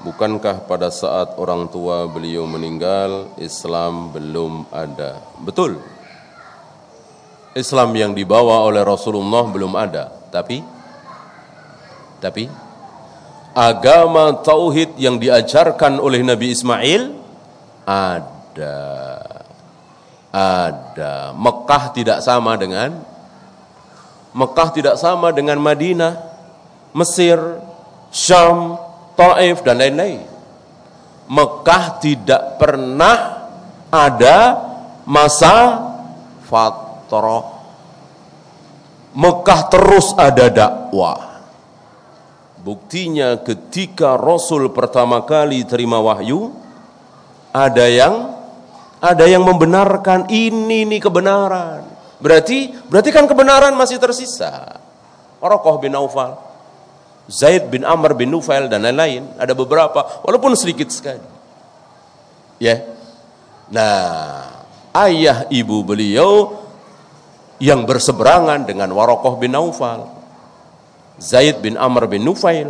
A: Bukankah pada saat orang tua beliau meninggal, Islam belum ada? Betul. Islam yang dibawa oleh Rasulullah belum ada, tapi tapi agama tauhid yang diajarkan oleh Nabi Ismail ada. Ada. Mekah tidak sama dengan Mekah tidak sama dengan Madinah, Mesir, Syam, Taif dan lain-lain. Mekah tidak pernah ada masa fatrah. Mekah terus ada dakwah. Buktinya ketika Rasul pertama kali terima wahyu, ada yang ada yang membenarkan ini nih kebenaran. Berarti berarti kan kebenaran masih tersisa. Orokoh bin Naufal, Zaid bin Amr bin Nufail dan lain-lain, ada beberapa walaupun sedikit sekali. Ya. Nah, ayah ibu beliau yang berseberangan dengan Warokoh bin Naufal, Zaid bin Amr bin Nufail,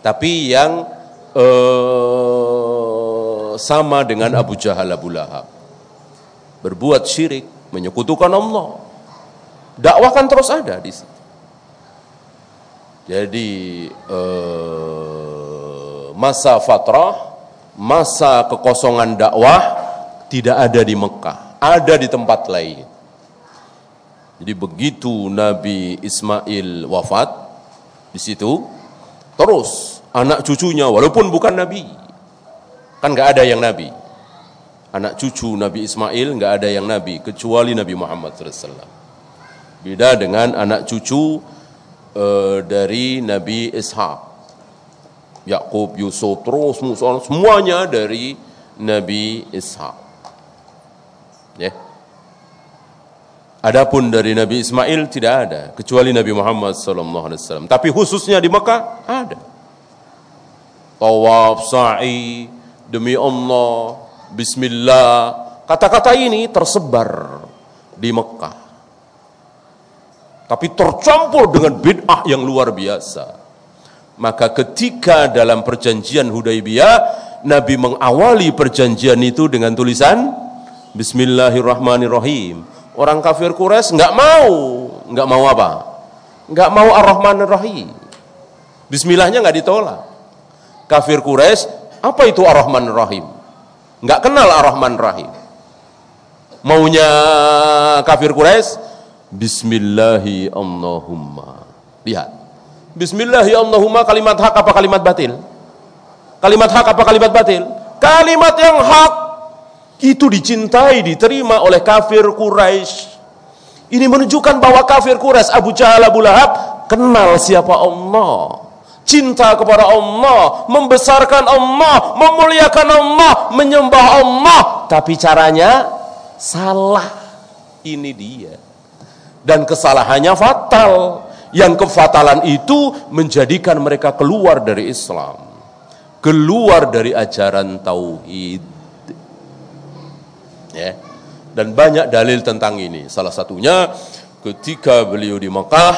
A: tapi yang uh, sama dengan Abu Jahal Abu Lahab, berbuat syirik, menyekutukan Allah. Dakwah kan terus ada di situ. Jadi uh, masa fatrah masa kekosongan dakwah tidak ada di Mekah, ada di tempat lain. Jadi begitu Nabi Ismail wafat di situ, terus anak cucunya walaupun bukan Nabi, kan nggak ada yang Nabi. Anak cucu Nabi Ismail nggak ada yang Nabi kecuali Nabi Muhammad SAW. Beda dengan anak cucu uh, dari Nabi Ishak Yakub, Yusuf, terus Musa, semuanya dari Nabi Ishak. Ya. Adapun dari Nabi Ismail tidak ada, kecuali Nabi Muhammad SAW. Tapi khususnya di Mekah ada. Tawaf, sa'i, demi Allah, Bismillah. Kata-kata ini tersebar di Mekah. Tapi tercampur dengan bid'ah yang luar biasa. Maka ketika dalam perjanjian Hudaibiyah, Nabi mengawali perjanjian itu dengan tulisan Bismillahirrahmanirrahim. Orang kafir Quraisy nggak mau, nggak mau apa? Nggak mau Ar-Rahman Ar-Rahim. Bismillahnya nggak ditolak. Kafir Quraisy, apa itu Ar-Rahman Ar-Rahim? Nggak kenal Ar-Rahman Ar-Rahim. Maunya kafir Quraisy, Bismillahi Allahumma. Lihat. Bismillah ya Allahumma kalimat hak apa kalimat batil? Kalimat hak apa kalimat batil? Kalimat yang hak itu dicintai, diterima oleh kafir Quraisy. Ini menunjukkan bahwa kafir Quraisy Abu Jahal Abu Lahab kenal siapa Allah. Cinta kepada Allah, membesarkan Allah, memuliakan Allah, menyembah Allah. Tapi caranya salah. Ini dia. Dan kesalahannya fatal yang kefatalan itu menjadikan mereka keluar dari Islam. Keluar dari ajaran tauhid. Ya. Dan banyak dalil tentang ini. Salah satunya ketika beliau di Mekah,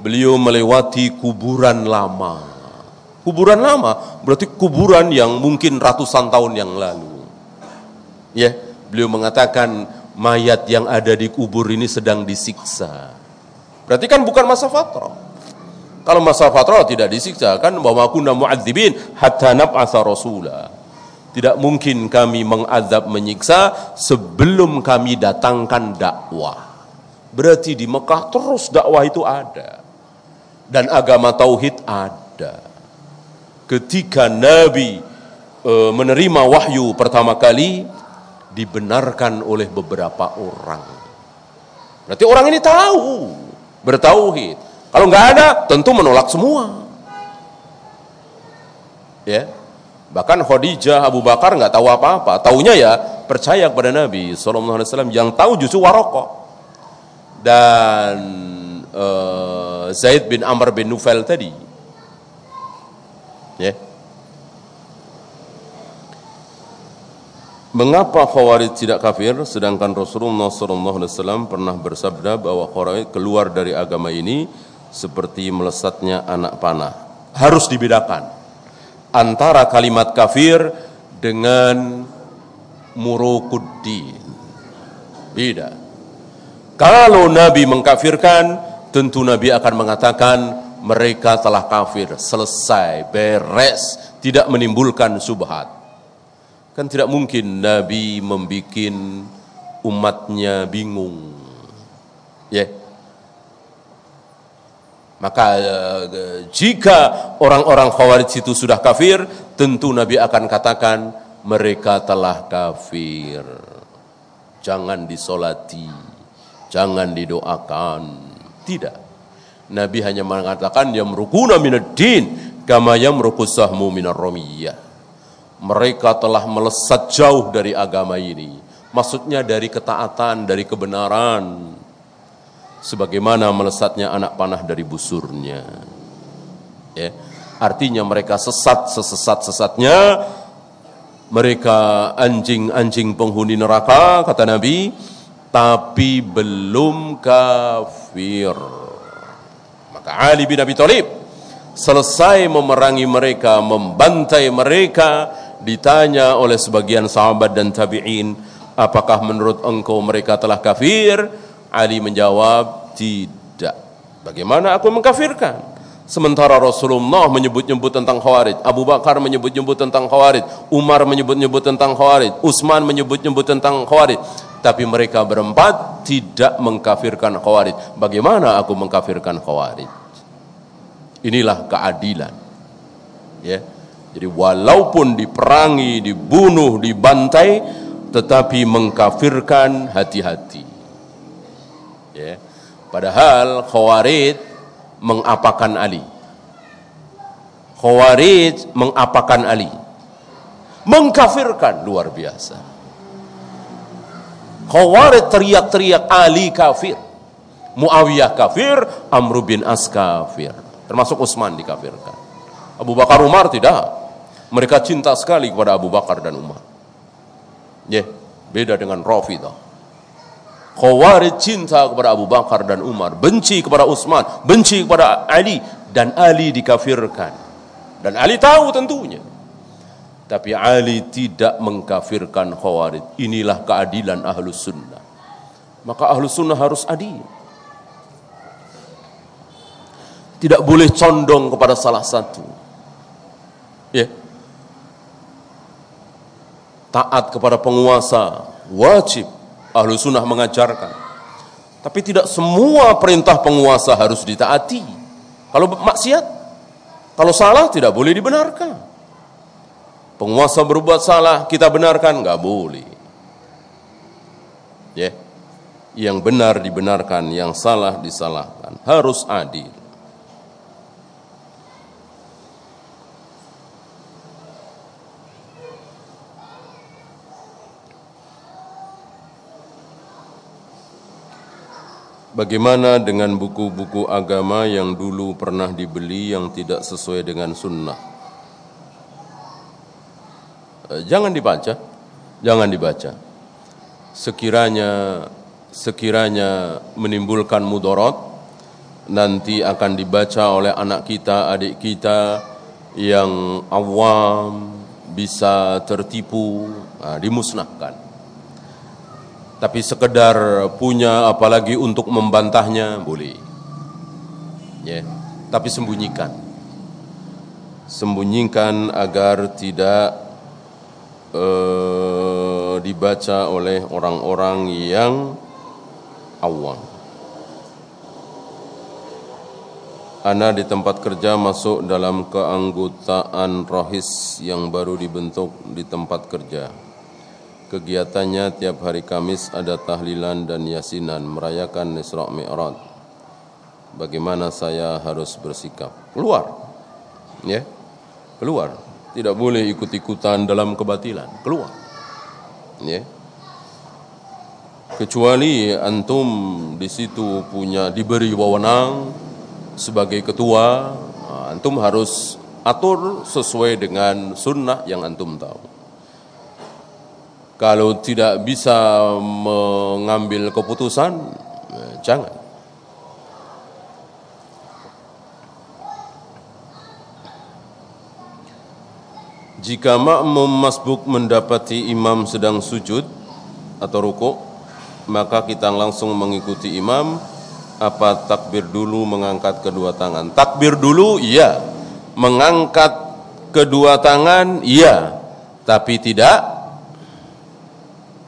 A: beliau melewati kuburan lama. Kuburan lama berarti kuburan yang mungkin ratusan tahun yang lalu. Ya, beliau mengatakan mayat yang ada di kubur ini sedang disiksa Berarti kan bukan masa fatrah. Kalau masa fatrah tidak disiksa kan bahwa kunna mu'adzibin hatta nab'atha rasula. Tidak mungkin kami mengazab menyiksa sebelum kami datangkan dakwah. Berarti di Mekah terus dakwah itu ada. Dan agama tauhid ada. Ketika Nabi e, menerima wahyu pertama kali dibenarkan oleh beberapa orang. Berarti orang ini tahu bertauhid. Kalau nggak ada, tentu menolak semua. Ya, bahkan Khadijah, Abu Bakar nggak tahu apa-apa. Taunya ya percaya kepada Nabi SAW. Yang tahu justru Warokoh dan uh, Zaid bin Amr bin Nufail tadi. Ya. Mengapa Khawarij tidak kafir sedangkan Rasulullah SAW pernah bersabda bahwa Khawarij keluar dari agama ini seperti melesatnya anak panah. Harus dibedakan antara kalimat kafir dengan murukuddin. Beda. Kalau Nabi mengkafirkan, tentu Nabi akan mengatakan mereka telah kafir, selesai, beres, tidak menimbulkan subhat. Kan tidak mungkin Nabi membuat umatnya bingung. Ya. Yeah. Maka eh, jika orang-orang Khawarij itu sudah kafir, tentu Nabi akan katakan mereka telah kafir. Jangan disolati, jangan didoakan. Tidak. Nabi hanya mengatakan yamrukuna minad din kama yamrukus sahmu minar romiyah. Mereka telah melesat jauh dari agama ini. Maksudnya dari ketaatan, dari kebenaran, sebagaimana melesatnya anak panah dari busurnya. Ya. Artinya mereka sesat sesesat-sesatnya, mereka anjing-anjing penghuni neraka, kata Nabi, tapi belum kafir. Ali bin Abi Thalib selesai memerangi mereka, membantai mereka, ditanya oleh sebagian sahabat dan tabi'in, apakah menurut engkau mereka telah kafir? Ali menjawab, tidak. Bagaimana aku mengkafirkan? Sementara Rasulullah menyebut-nyebut tentang Khawarij, Abu Bakar menyebut-nyebut tentang Khawarij, Umar menyebut-nyebut tentang Khawarij, Utsman menyebut-nyebut tentang Khawarij. Tapi mereka berempat tidak mengkafirkan Khawarij. Bagaimana aku mengkafirkan Khawarij? Inilah keadilan. Ya. Jadi walaupun diperangi, dibunuh, dibantai, tetapi mengkafirkan hati-hati. Ya. Padahal Khawarij mengapakan Ali. Khawarij mengapakan Ali. Mengkafirkan luar biasa. Khawarij teriak-teriak Ali kafir. Muawiyah kafir, Amr bin As kafir. Termasuk Utsman dikafirkan. Abu Bakar Umar tidak. Mereka cinta sekali kepada Abu Bakar dan Umar. Ya, yeah, beda dengan Rafidah. Khawarij cinta kepada Abu Bakar dan Umar, benci kepada Utsman, benci kepada Ali dan Ali dikafirkan. Dan Ali tahu tentunya. Tapi Ali tidak mengkafirkan Khawarij. Inilah keadilan Ahlus Sunnah. Maka Ahlus Sunnah harus adil. Tidak boleh condong kepada salah satu. Ya. Taat kepada penguasa wajib Ahlu sunnah mengajarkan. Tapi tidak semua perintah penguasa harus ditaati. Kalau maksiat, kalau salah tidak boleh dibenarkan. Penguasa berbuat salah, kita benarkan, nggak boleh. Ya, yang benar dibenarkan, yang salah disalahkan. Harus adil. Bagaimana dengan buku-buku agama yang dulu pernah dibeli yang tidak sesuai dengan sunnah? Eh, jangan dibaca, jangan dibaca. Sekiranya sekiranya menimbulkan mudorot, nanti akan dibaca oleh anak kita, adik kita yang awam bisa tertipu, nah, dimusnahkan tapi sekedar punya apalagi untuk membantahnya boleh. Ya, tapi sembunyikan. Sembunyikan agar tidak uh, dibaca oleh orang-orang yang awam. Ana di tempat kerja masuk dalam keanggotaan rohis yang baru dibentuk di tempat kerja. Kegiatannya tiap hari Kamis ada tahlilan dan yasinan merayakan Isra Mi'raj. Bagaimana saya harus bersikap? Keluar. Ya. Keluar. Tidak boleh ikut-ikutan dalam kebatilan. Keluar. Ya. Kecuali antum di situ punya diberi wewenang sebagai ketua, antum harus atur sesuai dengan sunnah yang antum tahu. Kalau tidak bisa mengambil keputusan, eh, jangan. Jika makmum masbuk mendapati imam sedang sujud atau rukuk, maka kita langsung mengikuti imam apa takbir dulu mengangkat kedua tangan. Takbir dulu iya, mengangkat kedua tangan iya, tapi tidak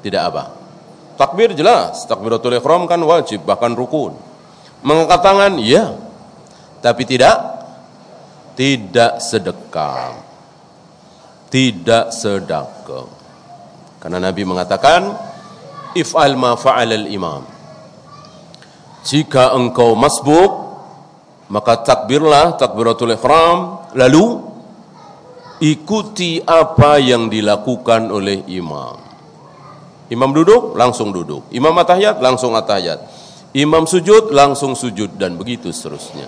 A: tidak apa? Takbir jelas, takbiratul ihram kan wajib bahkan rukun. Mengangkat tangan iya. tapi tidak tidak sedekah. Tidak sedekah. Karena Nabi mengatakan if'al ma fa'al al-imam. Jika engkau masbuk maka takbirlah takbiratul ihram lalu ikuti apa yang dilakukan oleh imam. Imam duduk, langsung duduk. Imam atahiyat, langsung atahiyat. Imam sujud, langsung sujud dan begitu seterusnya.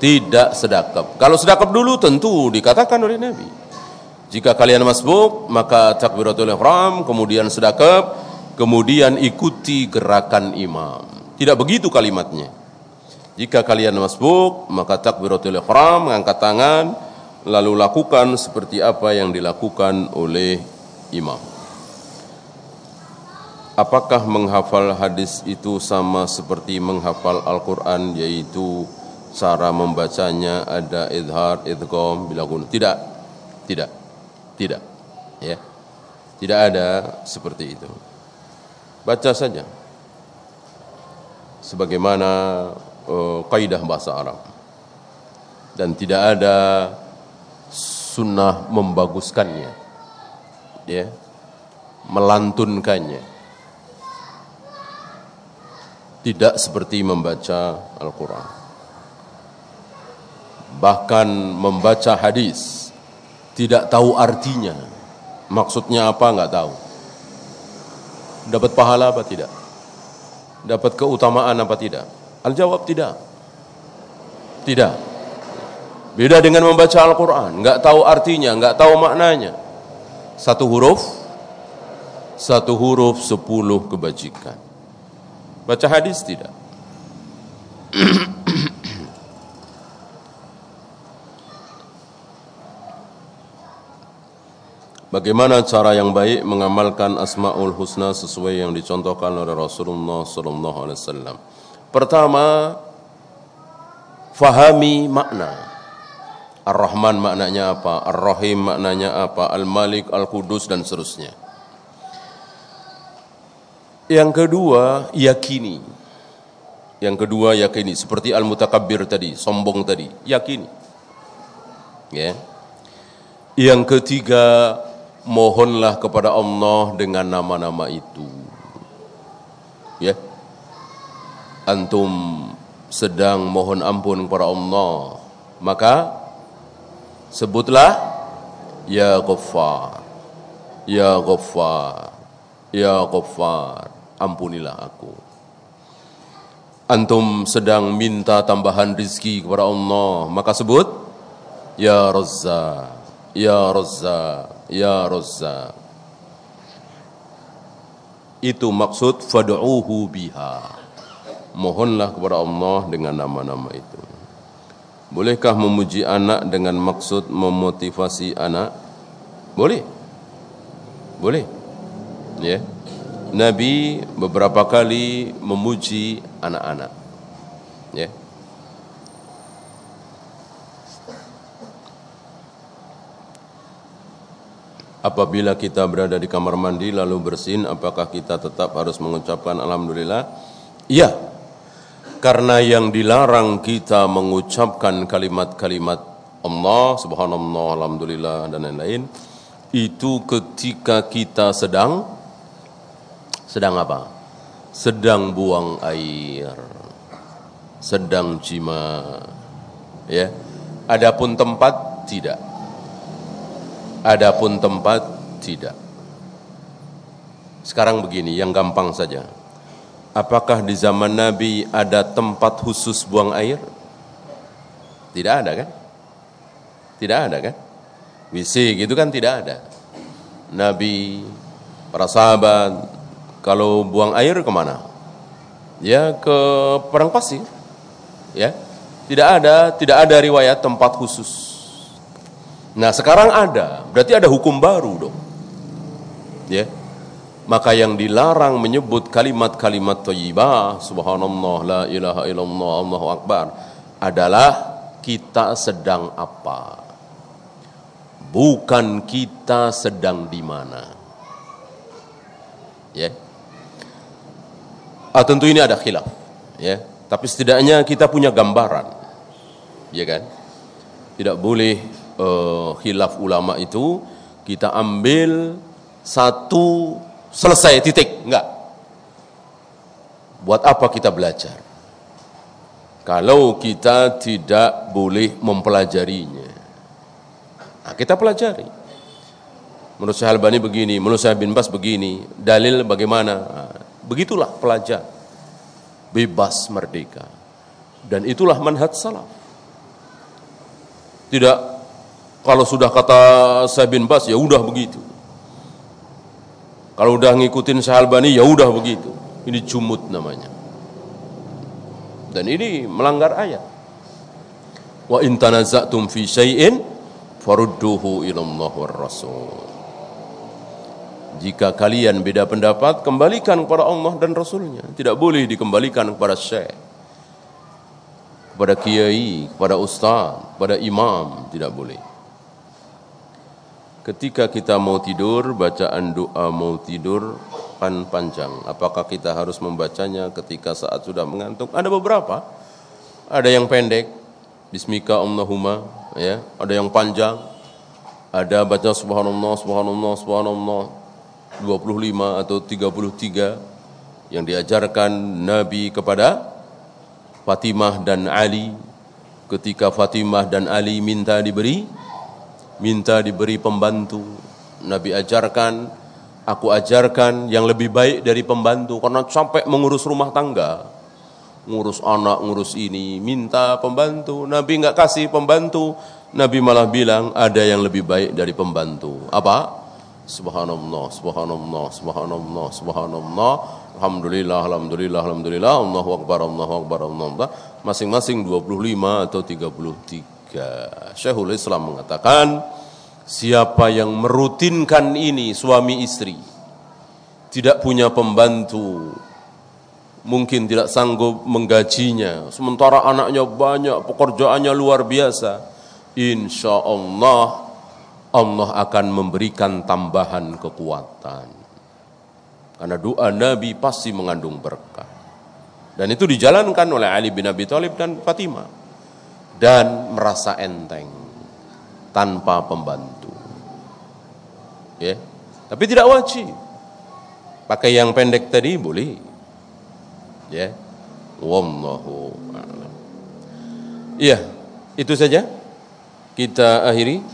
A: Tidak sedakap. Kalau sedakap dulu tentu dikatakan oleh Nabi. Jika kalian masbuk, maka takbiratul ihram, kemudian sedakap, kemudian ikuti gerakan imam. Tidak begitu kalimatnya. Jika kalian masbuk, maka takbiratul ihram, mengangkat tangan, lalu lakukan seperti apa yang dilakukan oleh imam. Apakah menghafal hadis itu sama seperti menghafal Al-Quran yaitu cara membacanya ada idhar, idgham, bila guna? Tidak, tidak, tidak. Ya, tidak ada seperti itu. Baca saja. Sebagaimana uh, kaidah bahasa Arab. Dan tidak ada sunnah membaguskannya ya melantunkannya tidak seperti membaca Al-Quran. Bahkan membaca hadis tidak tahu artinya. Maksudnya apa nggak tahu. Dapat pahala apa tidak? Dapat keutamaan apa tidak? Al-jawab tidak. Tidak. Beda dengan membaca Al-Quran, nggak tahu artinya, nggak tahu maknanya. Satu huruf, satu huruf sepuluh kebajikan. Baca hadis tidak. Bagaimana cara yang baik mengamalkan Asmaul Husna sesuai yang dicontohkan oleh Rasulullah sallallahu alaihi wasallam? Pertama, fahami makna. Ar-Rahman maknanya apa, Ar-Rahim maknanya apa, Al-Malik, Al-Qudus dan seterusnya. Yang kedua, yakini. Yang kedua, yakini. Seperti Al-Mutakabbir tadi, sombong tadi, yakini. Ya. Yang ketiga, mohonlah kepada Allah dengan nama-nama itu. Ya. Antum sedang mohon ampun kepada Allah, maka Sebutlah Ya Ghaffar Ya Ghaffar Ya Ghaffar Ampunilah aku Antum sedang minta tambahan rizki kepada Allah Maka sebut Ya Razza Ya Razza Ya Razza Itu maksud Fadu'uhu biha Mohonlah kepada Allah dengan nama-nama itu Bolehkah memuji anak dengan maksud memotivasi anak? Boleh. Boleh. Ya. Nabi beberapa kali memuji anak-anak. Ya. Apabila kita berada di kamar mandi lalu bersin, apakah kita tetap harus mengucapkan alhamdulillah? Iya. Karena yang dilarang kita mengucapkan kalimat-kalimat Allah, subhanallah, alhamdulillah, dan lain-lain, itu ketika kita sedang, sedang apa? Sedang buang air, sedang jima, ya. Adapun tempat tidak. Adapun tempat tidak. Sekarang begini, yang gampang saja Apakah di zaman Nabi ada tempat khusus buang air? Tidak ada kan? Tidak ada kan? WC gitu kan tidak ada. Nabi, para sahabat, kalau buang air ke mana? Ya ke perang pasir. Ya, tidak ada, tidak ada riwayat tempat khusus. Nah sekarang ada, berarti ada hukum baru dong. Ya, maka yang dilarang menyebut kalimat-kalimat thayyibah subhanallah la ilaha illallah Allahu akbar adalah kita sedang apa bukan kita sedang di mana ya ah, tentu ini ada khilaf ya tapi setidaknya kita punya gambaran ya kan? Tidak boleh uh, khilaf ulama itu kita ambil satu selesai titik, enggak. Buat apa kita belajar? Kalau kita tidak boleh mempelajarinya. Nah, kita pelajari. Menurut Syekh Albani begini, menurut Syekh bin Bas begini, dalil bagaimana? Nah, begitulah pelajar. Bebas merdeka. Dan itulah manhaj salaf. Tidak kalau sudah kata Syekh bin Bas ya udah begitu. Kalau udah ngikutin Syekh Albani ya udah begitu. Ini jumut namanya. Dan ini melanggar ayat. Wa in fi syai'in farudduhu ila Allah war Rasul. Jika kalian beda pendapat, kembalikan kepada Allah dan Rasulnya. Tidak boleh dikembalikan kepada syekh, kepada kiai, kepada ustaz, kepada imam. Tidak boleh. Ketika kita mau tidur, bacaan doa mau tidur kan panjang. Apakah kita harus membacanya ketika saat sudah mengantuk? Ada beberapa. Ada yang pendek, Bismika Allahumma, ya. Ada yang panjang, ada baca Subhanallah, Subhanallah, Subhanallah, 25 atau 33 yang diajarkan Nabi kepada Fatimah dan Ali ketika Fatimah dan Ali minta diberi minta diberi pembantu. Nabi ajarkan, aku ajarkan yang lebih baik dari pembantu karena sampai mengurus rumah tangga, ngurus anak, ngurus ini, minta pembantu. Nabi nggak kasih pembantu, Nabi malah bilang ada yang lebih baik dari pembantu. Apa? Subhanallah, subhanallah, subhanallah, subhanallah. Alhamdulillah, alhamdulillah, alhamdulillah. Allahu akbar, Allahu akbar, Allahu akbar. Masing-masing 25 atau 33. Syekhul Islam mengatakan, siapa yang merutinkan ini suami istri, tidak punya pembantu, mungkin tidak sanggup menggajinya, sementara anaknya banyak, pekerjaannya luar biasa, insya Allah Allah akan memberikan tambahan kekuatan. Karena doa Nabi pasti mengandung berkah. Dan itu dijalankan oleh Ali bin Abi Thalib dan Fatimah dan merasa enteng tanpa pembantu. Ya. Tapi tidak wajib. Pakai yang pendek tadi boleh. Ya. Wallahu a'lam. Iya, itu saja. Kita akhiri.